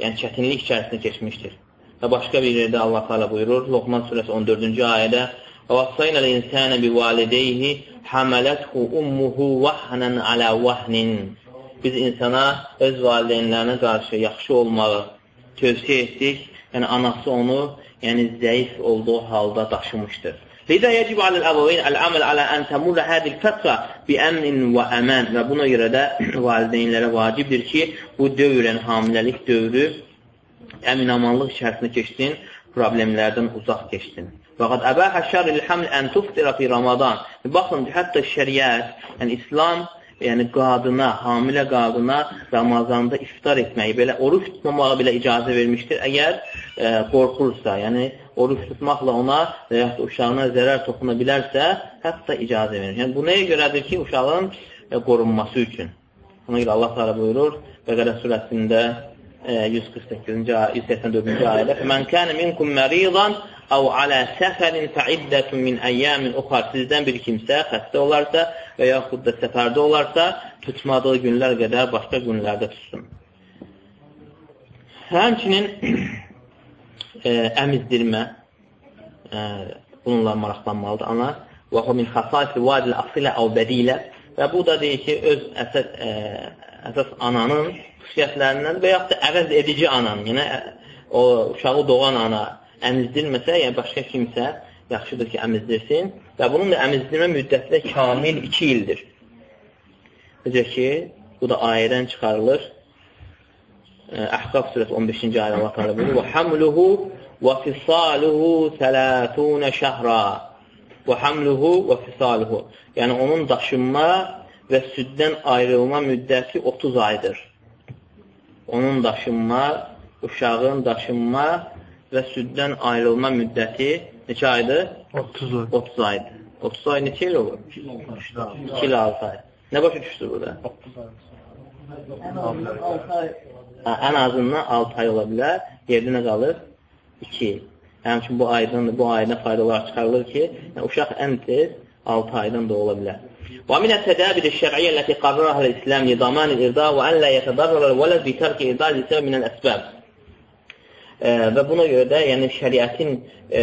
yəni çətinlik içərisində keçmişdir. Və başqa bir yerdə Allah Teala buyurur, Lokman surəsi 14-cü ayədə: "Vassayna al-insana biwalidayhi hamalathu ummuhu wahnan ala wahnin." Biz insana öz valideynlərinə qarşı yaxşı olmağı tövsiyə etdik. Yəni anası onu, yəni zəif olduğu halda daşımışdır. Lidə yəcib aləl-əbəveyn əl-əməl alə ən təmurlə hədil fətra bi əmnin və əmən və buna görə də valideynlərə vacibdir ki, bu dövrən hamiləlik dövrü əmin-amanlıq içərisində keçsin, problemlərdən uzaq keçsin. Fəqad əbəhə şəril həml ən tuftira fi Ramadan. Baxın, hətta şəriət, yəni İslam, yəni qadına, hamilə qadına Ramazanda iftar etməyi, belə oruç tutmamağa belə icazə vermişdir, əgər e, qorxursa, yəni oruç tutmaqla ona və yaxud uşağına zərər toxuna bilərsə, hətta icazə verir. Yəni, bu nəyə görədir ki, uşağın e, qorunması üçün. Ona görə Allah Teala buyurur Bəqərə surəsində 148-ci 184-cü ayədə Mən kənə minkum məridan əv alə səfərin fəiddətun min əyyamin uxar. Sizdən bir kimsə xəstə olarsa və yaxud da səfərdə olarsa, tutmadığı günlər qədər başqa günlərdə tutsun. Həmçinin e, əmizdirmə e, bununla maraqlanmalıdır ana. Və o min xəsaisi vadil asilə əv bədilə və bu da deyir ki, öz əsas, e, əsas ananın xüsusiyyətlərindən və yaxud da əvəz edici ananın, yəni o uşağı doğan ana əmizdirməsə, yəni başqa kimsə yaxşıdır ki, əmizdirsin və bunun da əmizdirmə müddəti də kamil 2 ildir. Necə ki, bu da ayədən çıxarılır. Əhqaf surəsi 15-ci ayə Allah təala buyurur: "Və hamluhu və fisaluhu 30 şəhra." Və hamluhu və fisaluhu. Yəni onun daşınma və süddən ayrılma müddəti 30 aydır. onun daşınma, uşağın daşınma və süddən ayrılma müddəti neçə aydır? 30 ay. 30 aydır. 30 ay neçə il olur? 2 il 6 ay. Nə başa düşdür burada? 9 ay. Hə, ən azından 6 ay ola bilər. Yerdə nə qalır? 2 il. Həmçin bu aydan bu aydan faydalar çıxarılır ki, yəni, uşaq ən tez 6 aydan da ola bilər. ومن التدابير الشرعية التي قررها الإسلام لضمان الإرضاء وأن لا يتضرر الولد بترك إرضاء لسبب من الأسباب. E, və buna görə də yəni şəriətin e,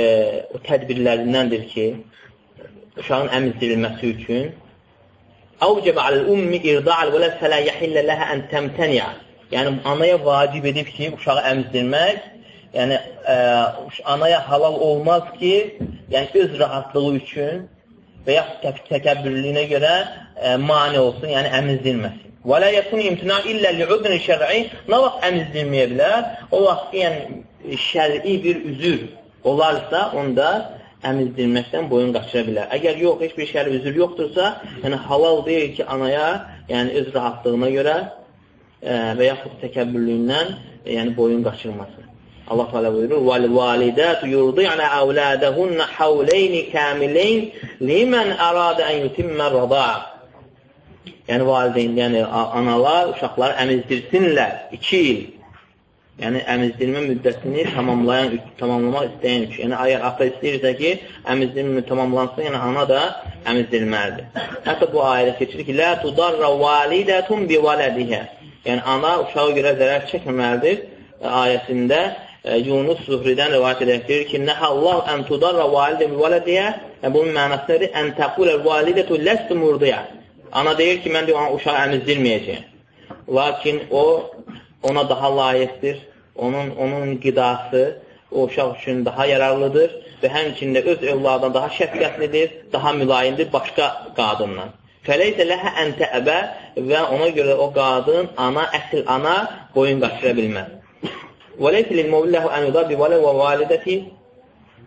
o tədbirlərindəndir ki, uşağın əmizdirilməsi üçün Avcəbə aləl-ummi irda'al vələd fələ yəhillə ləhə ən təmtəniyə Yəni, anaya vacib edib ki, uşağı əmizdirmək, yəni ə, anaya halal olmaz ki, yəni öz rahatlığı üçün və yaxud tək təkəbbürlüyünə görə ə, mani olsun, yəni əmizdirməsin. Və la yakun imtina illə li'udrin şər'i nə vaxt əmizdirməyə bilər? O vaxt yəni şər'i bir üzür olarsa, onda əmizdirməkdən boyun qaçıra bilər. Əgər yox, heç bir şər'i üzür yoxdursa, yəni halal deyil ki, anaya, yəni öz rahatlığına görə və yaxud təkəbbürlüyündən yəni boyun qaçırmasın. Allah Teala buyurur: "Vel validatu yurdi'na auladahunna havleyn kamileyn limen arada en yutimma rıda'a." Yəni valideyn, yəni analar uşaqları əmizdirsinlər 2 il. Yəni əmizdirmə müddətini tamamlayan, tamamlamaq istəyən üçün. Yəni əgər ata istəyirsə ki, əmizdirmə tamamlansın, yəni ana da əmizdirməlidir. Hətta bu ayədə keçir ki, "La tudarra validatun bi valadiha." Yəni ana uşağa görə zərər çəkməməlidir ayəsində e, Yunus Zuhridən rivayət edəkdir ki, Nəhallah ən tudarra validə bi valadiyə yəni, bunun mənası nədir? Ən təqulə validətu ləstu murdiyə Ana deyir ki, mən deyir, uşağı əmizdirməyəcəyim. Lakin o, ona daha layiqdir, onun, onun qidası o uşaq üçün daha yararlıdır və həmçində öz övladına daha şəfqətlidir, daha mülayimdir başqa qadından. Fəleysə ləhə əntə əbə və ona görə o qadın, ana, əsl ana boyun qaçıra bilməz. Və leysə lilmuvilləhu ən yudabi vələ və validəti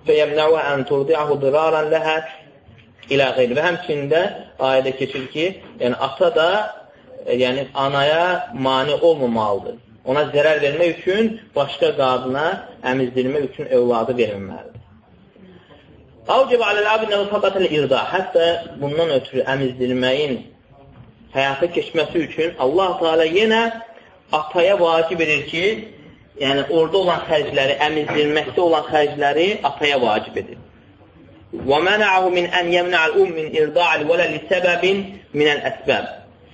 fəyəmnəvə ən turdi'ahu diraran ləhə ilə qeyri. Və həmçində ayədə keçir ki, yəni ata da yəni anaya mani olmamalıdır. Ona zərər vermək üçün başqa qadına əmizdirmək üçün övladı verməməlidir. Avcib aləl-abid nəvəfəqətəl irda. Hətta bundan ötürü əmizdirməyin həyata keçməsi üçün Allah Teala yenə ataya vacib edir ki, yəni orada olan xərcləri, əmizdirməkdə olan xərcləri ataya vacib edir. وَمَنَعَهُ مِنْ أَنْ يَمْنَعَ الْأُمْ مِنْ إِرْضَاعِ الْوَلَدِ لِسَبَبٍ مِنَ الْأَسْبَابِ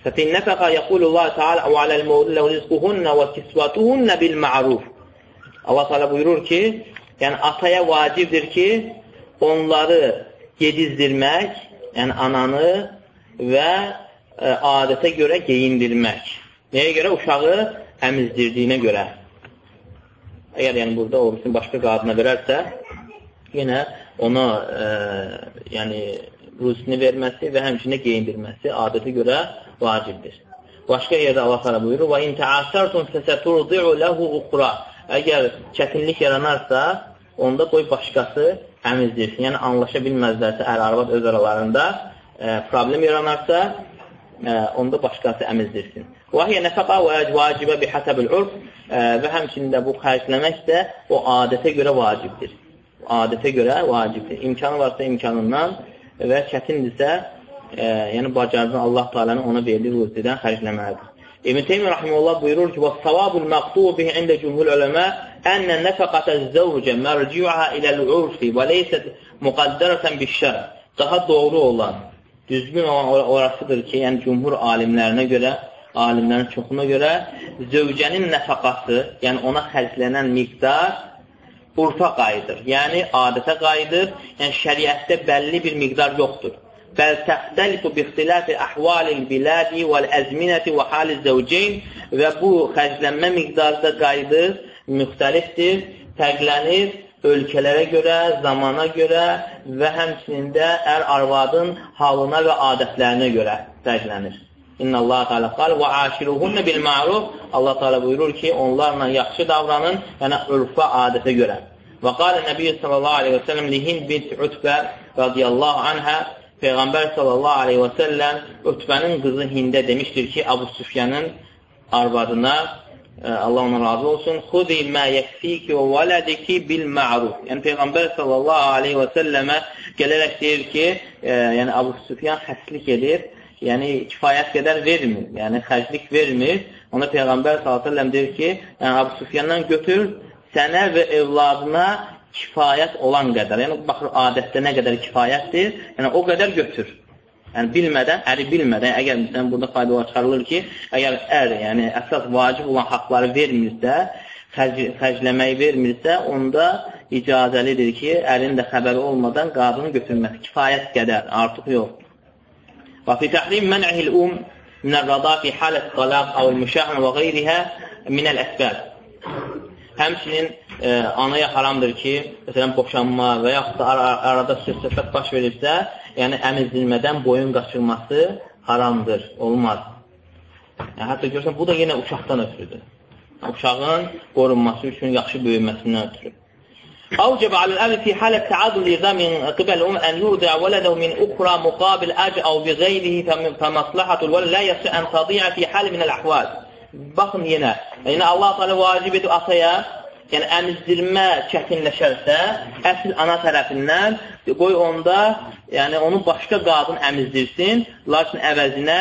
فَفِي النَّفَقَ يَقُولُ اللّٰهُ تَعَالَى وَعَلَى الْمَوْلِ لَهُ رِزْقُهُنَّ وَكِسْوَتُهُنَّ بِالْمَعْرُوفِ Allah Teala buyurur ki, yəni ataya vacibdir ki, onları yedizdirmək, yəni ananı və ə, adətə görə geyindirmək. Nəyə görə? Uşağı əmizdirdiyinə görə. Əgər yəni burada o başqa qadına verərsə, yenə ona ə, yəni ruzini verməsi və həmçində geyindirməsi adətə görə vacibdir. Başqa yerdə Allah təala buyurur: "Və in ta'asartum fasaturdi'u lahu ukhra." Əgər çətinlik yaranarsa, onda qoy başqası əmizdirsin. Yəni anlaşa bilməzlərsə, ər-arvad öz aralarında ə, problem yaranarsa, ə, onda başqası əmizdirsin. Və hiyə nəfəqa və vacibə bi hasəbil urf və həmçində bu xərcləmək də o adətə görə vacibdir. Adətə görə vacibdir. İmkanı varsa imkanından və çətindirsə, e, yəni bacardığı Allah Taala'nın ona verdiyi ruzidən xərcləməlidir. İbn Teymiyyə rahimehullah buyurur ki: "Və savabul maqtu bihi ində cumhur ulema enne nefaqatez-zevce merci'uha ila'l-urfi və leysat muqaddaratan biş-şər." Daha doğru olan, düzgün olan orasıdır ki, yəni cumhur alimlərinə görə, alimlərin çoxuna görə zövcənin nəfəqası, yəni ona xərclənən miqdar urfa qayıdır. Yəni, adətə qayıdır. Yəni, şəriətdə bəlli bir miqdar yoxdur. Bəl təxtəlifu bi ixtilafi əhvalil bilədi vəl-əzminəti və haliz zəvceyn və bu xərclənmə miqdarı da qayıdır, müxtəlifdir, fərqlənir ölkələrə görə, zamana görə və həmçinin də ər-arvadın halına və adətlərinə görə fərqlənir. İnna Allah Teala qal və aşiruhunna bil ma'ruf. Allah Teala buyurur ki, onlarla yaxşı davranın, yəni örfə, adətə görə. Və qala Nəbi sallallahu əleyhi və səlləm lihin bint Utbə radiyallahu anha Peyğəmbər sallallahu əleyhi və səlləm Utbənin qızı Hində demişdir ki, Əbu Süfyanın arvadına Allah ona razı olsun. Xudi mə yəkfiki və vələdiki bil ma'ruf. Yəni Peyğəmbər sallallahu aleyhi və səlləmə gələrək deyir ki, e, yəni Abu Sufyan xəstlik edir, yəni kifayət qədər vermir, yəni xərclik vermir. Ona Peyğəmbər sallallahu aleyhi və səlləm deyir ki, yəni Abu Sufyandan götür sənə və evladına kifayət olan qədər. Yəni baxır adətdə nə qədər kifayətdir, yəni o qədər götür. Yəni bilmədən, əri bilmədən, əgər məsələn burada faydalar çıxarılır ki, əgər ər, yəni əsas vacib olan haqları vermirsə, xərc, xərcləməyi vermirsə, onda icazəlidir ki, ərin də xəbəri olmadan qadını götürməsi kifayət qədər, artıq yox. Və fi təhrim mən'ihil um minər-rada fi halət talaq əvəl-müşahən və qeyrihə minəl-əsbəb. Həmçinin e, anaya haramdır ki, məsələn, boşanma və yaxud da ar arada söz-söhbət baş verirsə, yəni əmizdirmədən boyun qaçırması haramdır, olmaz. Yəni, hətta görürsən, bu da yenə uşaqdan ötürüdür. Uşağın qorunması üçün yaxşı böyüməsindən ötürü. أوجب على الأب في حالة تعدد الإرضاء من قبل الأم أن يرضع ولده من أخرى مقابل أجر أو بغيره فمصلحة الولد لا يصح أن تضيع في حال من الأحوال. Baxın yenə, yəni Allah Teala vacib edir ataya yəni əmizdirmə çətinləşərsə, əsl ana tərəfindən qoy onda, yəni onu başqa qadın əmizdirsin, lakin əvəzinə,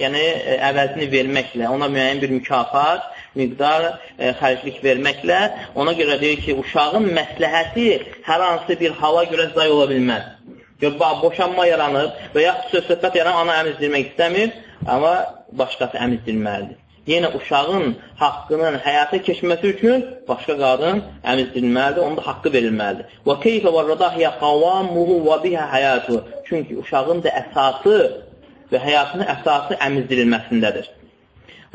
yəni əvəzini verməklə, ona müəyyən bir mükafat, miqdar e, xərclik verməklə, ona görə deyir ki, uşağın məsləhəti hər hansı bir hala görə zay ola bilməz. Gör, boşanma yaranıb və yaxud söz-söhbət yaran ana əmizdirmək istəmir, amma başqası əmizdirməlidir yenə uşağın haqqının həyata keçməsi üçün başqa qadın əmizdirilməlidir, onun da haqqı verilməlidir. Və keyfə və rədahiyyə qavamuhu və bihə həyatu. Çünki uşağın da əsası və həyatının əsası əmizdirilməsindədir.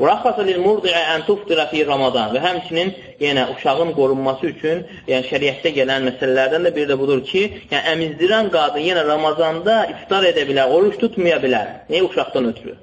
Rəxfəsə lil-murdiə ən tuftirə fi Ramazan və həmçinin yenə uşağın qorunması üçün, yəni şəriətdə gələn məsələlərdən də biri də budur ki, yəni əmizdirən qadın yenə Ramazanda iftar edə bilər, oruç tutmaya bilər. Niyə uşaqdan ötürü?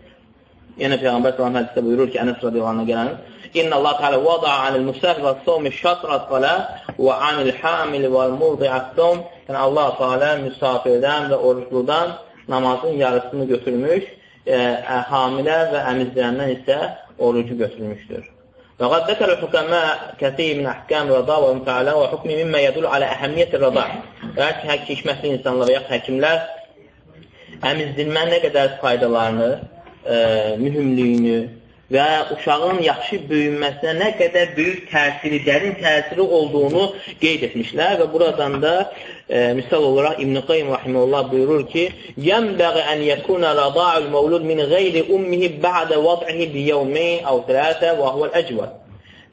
Yenə Peyğəmbər sallallahu hədisdə buyurur ki, Ənəs radiyallahu anh gələn, İnna Allah Teala vada'a anil musafir və sawmi şatra sala və anil hamil və murdi'a sawm. Yəni Allah Teala müsafirdən və orucludan namazın yarısını götürmüş, e, e hamilə və əmizləyəndən isə orucu götürmüşdür. Və qad zəkər hukəmə kəsir min əhkam rəda və mütəalə və hukmi mimmə yədul alə əhəmiyyəti rəda. Və həkimətli insanlar və yaxud həkimlər əmizdilmə nə qədər faydalarını ə, mühümlüyünü və uşağın yaxşı böyünməsinə nə qədər böyük təsiri, dərin təsiri olduğunu qeyd etmişlər və buradan da e, misal olaraq İbn-i Qayyum rahimehullah buyurur ki: "Yənbəği an yekuna rada'ul mevlud min ghayri ummihi ba'da wad'ihi bi yawmayn aw thalatha və huwa al-ajwad."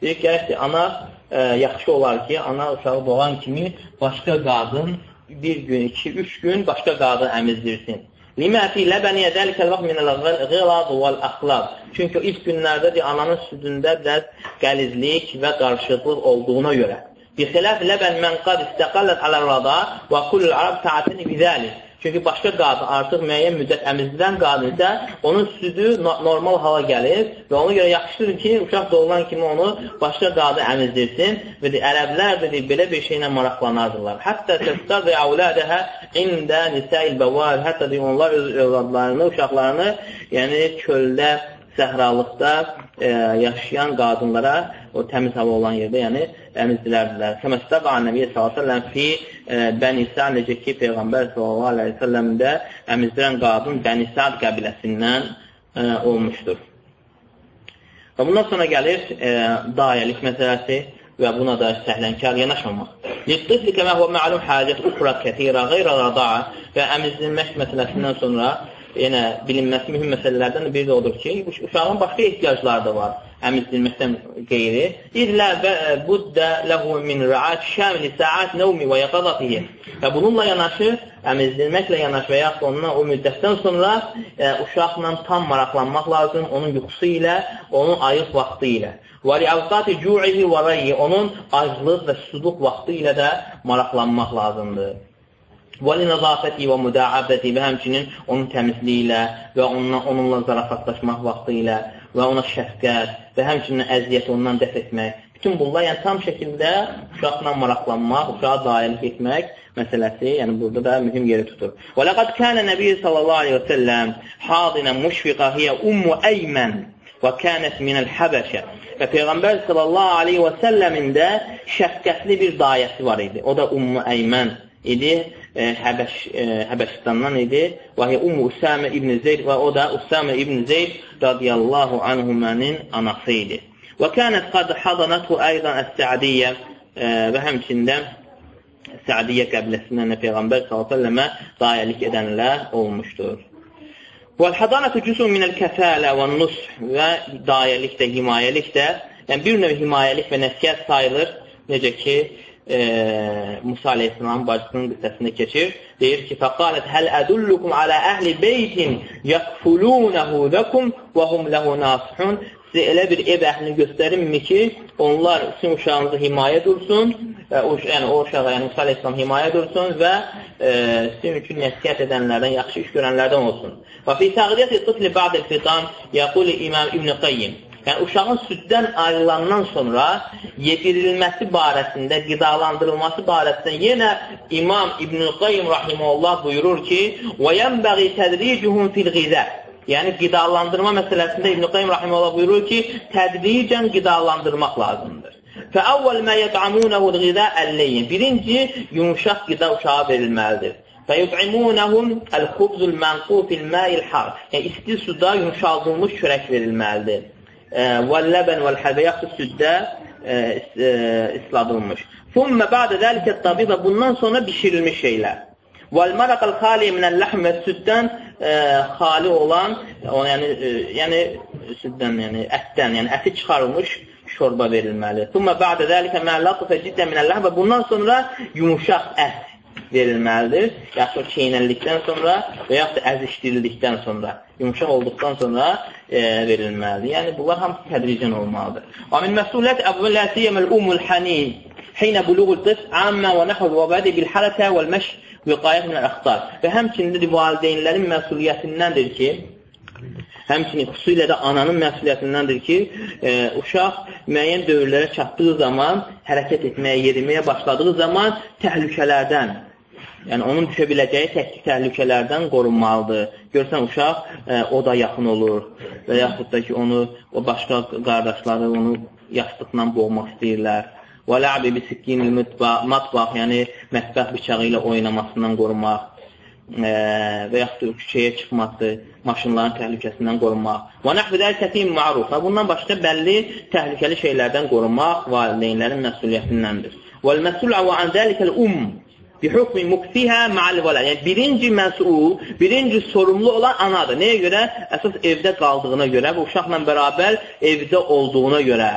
Deyir ki, ana e, yaxşı olar ki, ana uşağı doğan kimi başqa qadın bir gün, iki, üç gün başqa qadın əmizdirsin. Limə fi ləbəniyə dəlikəl vaxt minəl qılad vəl əxlaq. Çünki ilk günlərdə ananın südündə biraz qəlizlik və qarışıqlıq olduğuna görə. Bi xiləf ləbən mən qad istəqallət alə rada və kullul arab ta'atini bizəlik. Çünki başqa qadın artıq müəyyən müddət əmizdirən qadın isə onun südü normal hala gəlir və ona görə yaxşıdır ki, uşaq doğulan kimi onu başqa qadın əmizdirsin və de, ərəblər dedi, belə bir şeylə maraqlanardılar. Hətta təstər və əvlədəhə ində nisəil bəvar, hətta de, onlar öz övladlarını, uşaqlarını, yəni çöldə səhralıqda e, yaşayan qadınlara o təmiz hava olan yerdə, yəni əmizdilərdilər. Kəməstəqa Nəbiyyə s.ə.v fi e, Bənisa, necə ki, Peyğəmbər s.ə.v də əmizdirən qadın Bənisad qəbiləsindən e, olmuşdur. Və bundan sonra gəlir e, dayəlik məsələsi və buna da səhlənkar yanaşmamaq. Littifli kəmə huvə məlum həcət uxra kətirə qeyrə rada'a və əmizdirmək məsələsindən sonra yenə bilinməsi mühüm məsələlərdən biri də odur ki, uşağın başqa ehtiyacları da var qeyri. İzlə və e, buddə ləhu min rəat şəmli səat nəvmi və yaqadatihi. Və bununla yanaşı, əmizdirməklə yanaşı və yaxud ondan o müddətdən sonra e, uşaqla tam maraqlanmaq lazım, onun yuxusu ilə, onun ayıq vaxtı ilə. Və liəvqati cu'ihi və rayyi, onun aclıq və susuzluq vaxtı ilə də maraqlanmaq lazımdır. Və nəzafəti və müdaəbəti və həmçinin onun təmizliyi ilə və onunla, onunla zarafatlaşmaq vaxtı ilə və ona şəfqət və həmçinin əziyyəti ondan dəf etmək. Bütün bunlar, yəni tam şəkildə uşaqla maraqlanmaq, uşağa dairlik etmək məsələsi, yəni burada da mühüm yeri tutur. Və ləqad kənə Nəbi sallallahu aleyhi və səlləm hadinə müşfiqə hiyə ummu əymən və kənət minəl həbəşə. Və Peyğəmbər sallallahu aleyhi və səlləmin də şəfqətli bir dayəsi var idi. O da Ummu Əymən idi, e, Həbəş, e, Həbəşistandan idi. Və hiyə Ummu Üsəmə ibn Zeyd və o da Üsəmə ibn Zeyd radiyallahu anhumənin anası idi. Və kənət qad hadanəthu əydən əs-Səadiyyə və həmçində Səadiyyə qəbiləsindən Peyğəmbər s.ə.və dayəlik edənlər olmuşdur. Vəl-hadanətü cüzun minəl-kəfələ və nush və dayəlik də, himayəlik də, yəni bir növ himayəlik və nəsiyyət sayılır. Necə ki, e, Musa aleyhisselam bacısının qıssəsində keçir. Deyir ki, fəqalət həl ədullukum alə əhli beytin yəkfulunəhu ləkum və hum ləhu nasihun sizə elə bir ev əhlini göstərimmi ki, onlar sizin uşağınızı himayə dursun, və o, yəni o uşağa, yəni Musa Aleyhisselam himayə dursun və e, sizin üçün nəsiyyət edənlərdən, yaxşı iş görənlərdən olsun. Və fi təqdiyyəti tıfli ba'dil fitan yəquli İmam İbn Qayyim. Yəni, uşağın süddən ayrılandan sonra yedirilməsi barəsində, qidalandırılması barəsində yenə İmam İbn-i Qayyim rahiməllah buyurur ki, وَيَنْبَغِ تَدْرِيجُهُمْ فِي الْغِذَى Yəni, qidalandırma məsələsində İbn-i Qayyim Rahimullah buyurur ki, tədricən qidalandırmaq lazımdır. Fəəvvəl mə yət'amunəhu l-qidə əlləyin. Birinci, yumuşaq qida uşağa verilməlidir. Fəyut'imunəhum əl-xubzul mənqu fil-məyil har. Yəni, isti suda yumuşaldılmış çörək verilməlidir. Vəl-ləbən vəl-həbə yaxşı süddə isladılmış. Thumma ba'da zəlikə tabida bundan sonra bişirilmiş şeylər. Vəl-maraqal xali minəl-lahm və süddən xali olan, yəni, yəni süddən, yəni ətdən, yəni əti çıxarılmış şorba verilməli. Thumma ba'da zəlikə mə latfə ciddən minəl-lahm və bundan sonra yumuşaq ət verilməlidir. Yaxud çeynəldikdən sonra və yaxud da əzişdirildikdən sonra, yumuşaq olduqdan sonra e, verilməlidir. Yəni, bunlar hamısı tədricən olmalıdır. Və min məsuliyyət əvvələtiyyəməl umul hənin حين بلوغ الطفل عامة ونحو الوبادي بالحركة والمشي vəqayət minəl əxtar. Və həmçinin valideynlərin məsuliyyətindəndir ki, həmçinin xüsusilə də ananın məsuliyyətindəndir ki, e, uşaq müəyyən dövrlərə çatdığı zaman, hərəkət etməyə, yeriməyə başladığı zaman təhlükələrdən, yəni onun düşə biləcəyi təklik təhlükələrdən qorunmalıdır. Görsən, uşaq e, o da yaxın olur və yaxud da ki, onu, o başqa qardaşları onu yastıqla boğmaq istəyirlər və lə'bi bisikkinil matbaq, yəni mətbəx bıçağı ilə oynamasından qorumaq e, və yaxud da küçəyə çıxması, maşınların təhlükəsindən qorunmaq. Və nəhvi dəl kətim ma'ruf. Bundan başqa bəlli təhlükəli şeylərdən qorunmaq valideynlərin məsuliyyətindəndir. Vəl məsul an dəlikəl um Bihukmi muksiha ma'al vələ. Yəni, birinci məsul, birinci sorumlu olan anadır. Nəyə görə? Əsas evdə qaldığına görə və uşaqla bərabər evdə olduğuna görə.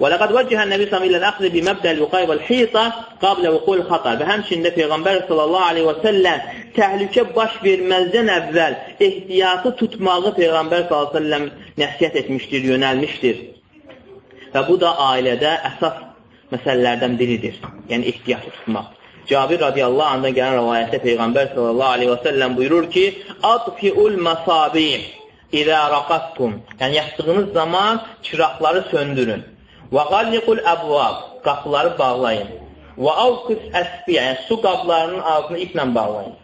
Və ləqəd vəcəhə Nəbi Sami ilə əxri bi məbdəl vüqay vəl xiyta qablə vüqul xatar. Və həmçində Peyğəmbər sallallahu aleyhi və səlləm təhlükə baş verməzdən əvvəl ehtiyatı tutmağı Peyğəmbər sallallahu aleyhi və səlləm nəsiyyət etmişdir, yönəlmişdir. Və bu da ailədə əsas məsələlərdən biridir. Yəni, ehtiyatı tutmaq. Cabir radiyallahu anhdan gələn rəvayətdə Peyğəmbər sallallahu aleyhi və səlləm buyurur ki, Adfi'ul masabih İzə raqattum. Yəni, yatdığınız zaman çıraqları söndürün. Və qalliqul əbvab, qapıları bağlayın. Və avqis əsfiyə, yəni su qablarının ağzını iplə bağlayın.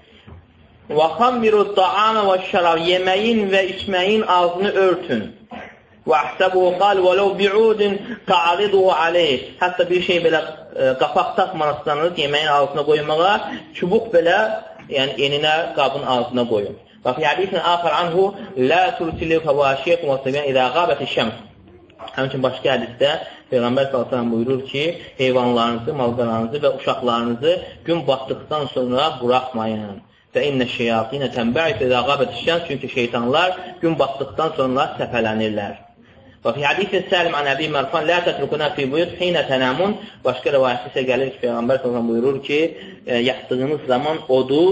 Və xammiru ta'amə və şərab, yeməyin və içməyin ağzını örtün. Qal və ləv bi'udin ta'aliduhu aleyh. Hətta bir şey belə e, qapaq taxmanızsanız, yeməyin ağzına qoymağa, çubuq belə, yəni eninə qabın ağzına qoyun. Hadisin axar anhu, lə tursilu fəvaşiyyəkum və səbiyən idə qabəti şəms. Həmçin başqa hədisdə Peyğəmbər s.ə.v buyurur ki, heyvanlarınızı, malqaranızı və uşaqlarınızı gün batdıqdan sonra buraxmayın. Və innə şeyatinə tənbəit edə qabət işən, çünki şeytanlar gün batdıqdan sonra səfələnirlər. Və hadisin səlim an əbi mərfan, lə tətrukuna fi buyut hinə tənəmun, başqa rəvayəti isə gəlir ki, Peyğəmbər s.ə.v buyurur ki, e, yatdığınız zaman odu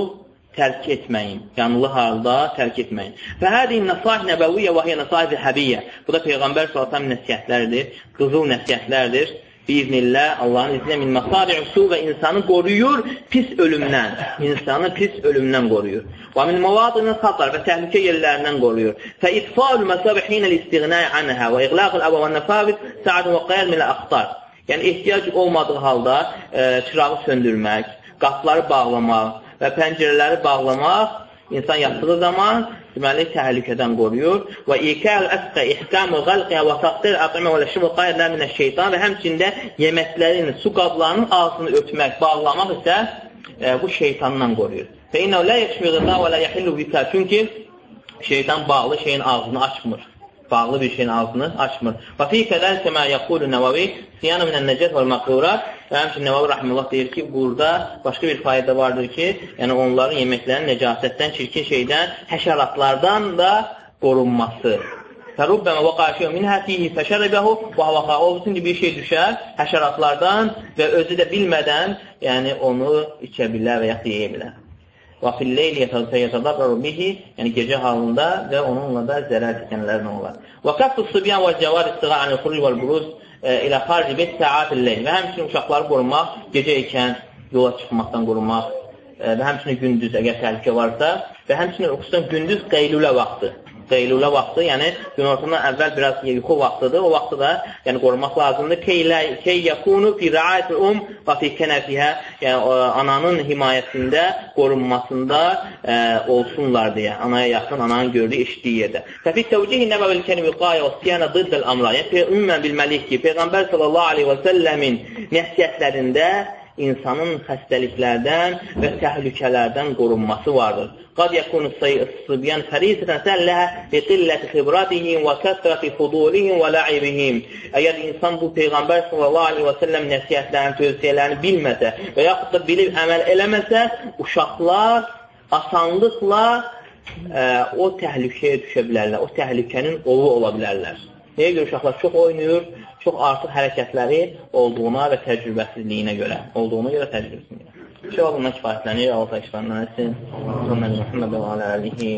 tərk etməyin. Yanılı halda tərk etməyin. Və hədi nəsah nəbəviyyə və hiyə nəsah həbiyyə. Bu da Peyğəmbər s.ə.v nəsiyyətlərdir, qızıl nəsiyyətlərdir. Biiznillah, Allahın izni min məsari'u su və insanı qoruyur pis ölümdən. İnsanı pis ölümdən qoruyur. Və min mavadinin xatar və təhlükə yerlərindən qoruyur. Fə itfaul məsabih hinəl istiğnəy anhə və iqlaqıl əbə və nəfavit səadun və qayər milə əxtar. Yəni, ehtiyac olmadığı halda e, çırağı söndürmək, qapıları bağlamaq, və pəncərələri bağlamaq insan yatdığı zaman deməli, təhlükədən qoruyur. Və ikəl əsqə ihkamu qalqiyə və taqdir aqimə və ləşib və qayırlər minə şeytan və həmçində yeməklərin, su qablarının ağzını ötmək, bağlamaq isə e, bu şeytandan qoruyur. Fə innə lə yəkşmi qıda və lə yəhillu bikə. Çünki şeytan bağlı şeyin ağzını açmır. Bağlı bir şeyin ağzını açmır. Və fi kədər kəmə yəqulu nəvavi siyana minən nəcət və məqdurat və həmçin Nəvavi Rəhməllah deyir ki, burada başqa bir fayda vardır ki, yəni onların yeməklərin necasətdən, çirkin şeydən, həşəratlardan da qorunması. Fərubbəmə və qaşiyə minhə fihi fəşərəbəhu və havaqa. Olsun ki, bir şey düşər həşəratlardan və özü də bilmədən, yəni onu içə bilər və ya yeyə bilər. Və filleyli yətədarraru bihi, yəni gecə halında və onunla da zərər çəkənlərdən olar. Və qəftu sıbyan və cəvar istiğa anil xurri vəl buruz ilə xarici bet səatilləyin və həmçinin uşaqları qorumaq, gecə ikən yola çıxmaqdan qorumaq və həmçinin gündüz əgər təhlükə varsa və həmçinin xüsusən gündüz qeylulə vaxtı qeylulə vaxtı, yəni günortadan əvvəl biraz yuxu vaxtıdır. O vaxtı da yəni qorumaq lazımdır. Keylə key yakunu fi ra'atil um və fi kənəfihə, yəni ananın himayəsində, qorunmasında ə, olsunlar deyə. Anaya yaxın, ananın gördüyü, eşitdiyi yerdə. Fəfi təvcihi nəbəvəl kəlimi qayə və siyana diddəl amra. Yəni ümumən bilməliyik ki, Peyğəmbər sallallahu əleyhi və səlləmin nəsihətlərində insanın xəstəliklərdən və təhlükələrdən qorunması vardır. Qad yakunu sıbyan fərisətən səlləh li qilləti xibratihim və kəsrəti fudulihim və lə'ibihim. Əgər insan bu Peyğəmbər sallallahu aleyhi və səlləm nəsiyyətlərini, tövsiyələrini bilməsə və yaxud da bilib əməl eləməsə, uşaqlar asanlıqla ə, o təhlükəyə düşə bilərlər, o təhlükənin ovu ola bilərlər. Nəyə görə uşaqlar çox oynayır, çox artıq hərəkətləri olduğuna və təcrübəsizliyinə görə, olduğuna görə təcrübəsizliyinə. İnşallah bundan kifayətlənir, Allah kifayətlənsin. Muhammed Muhammed və alə alihi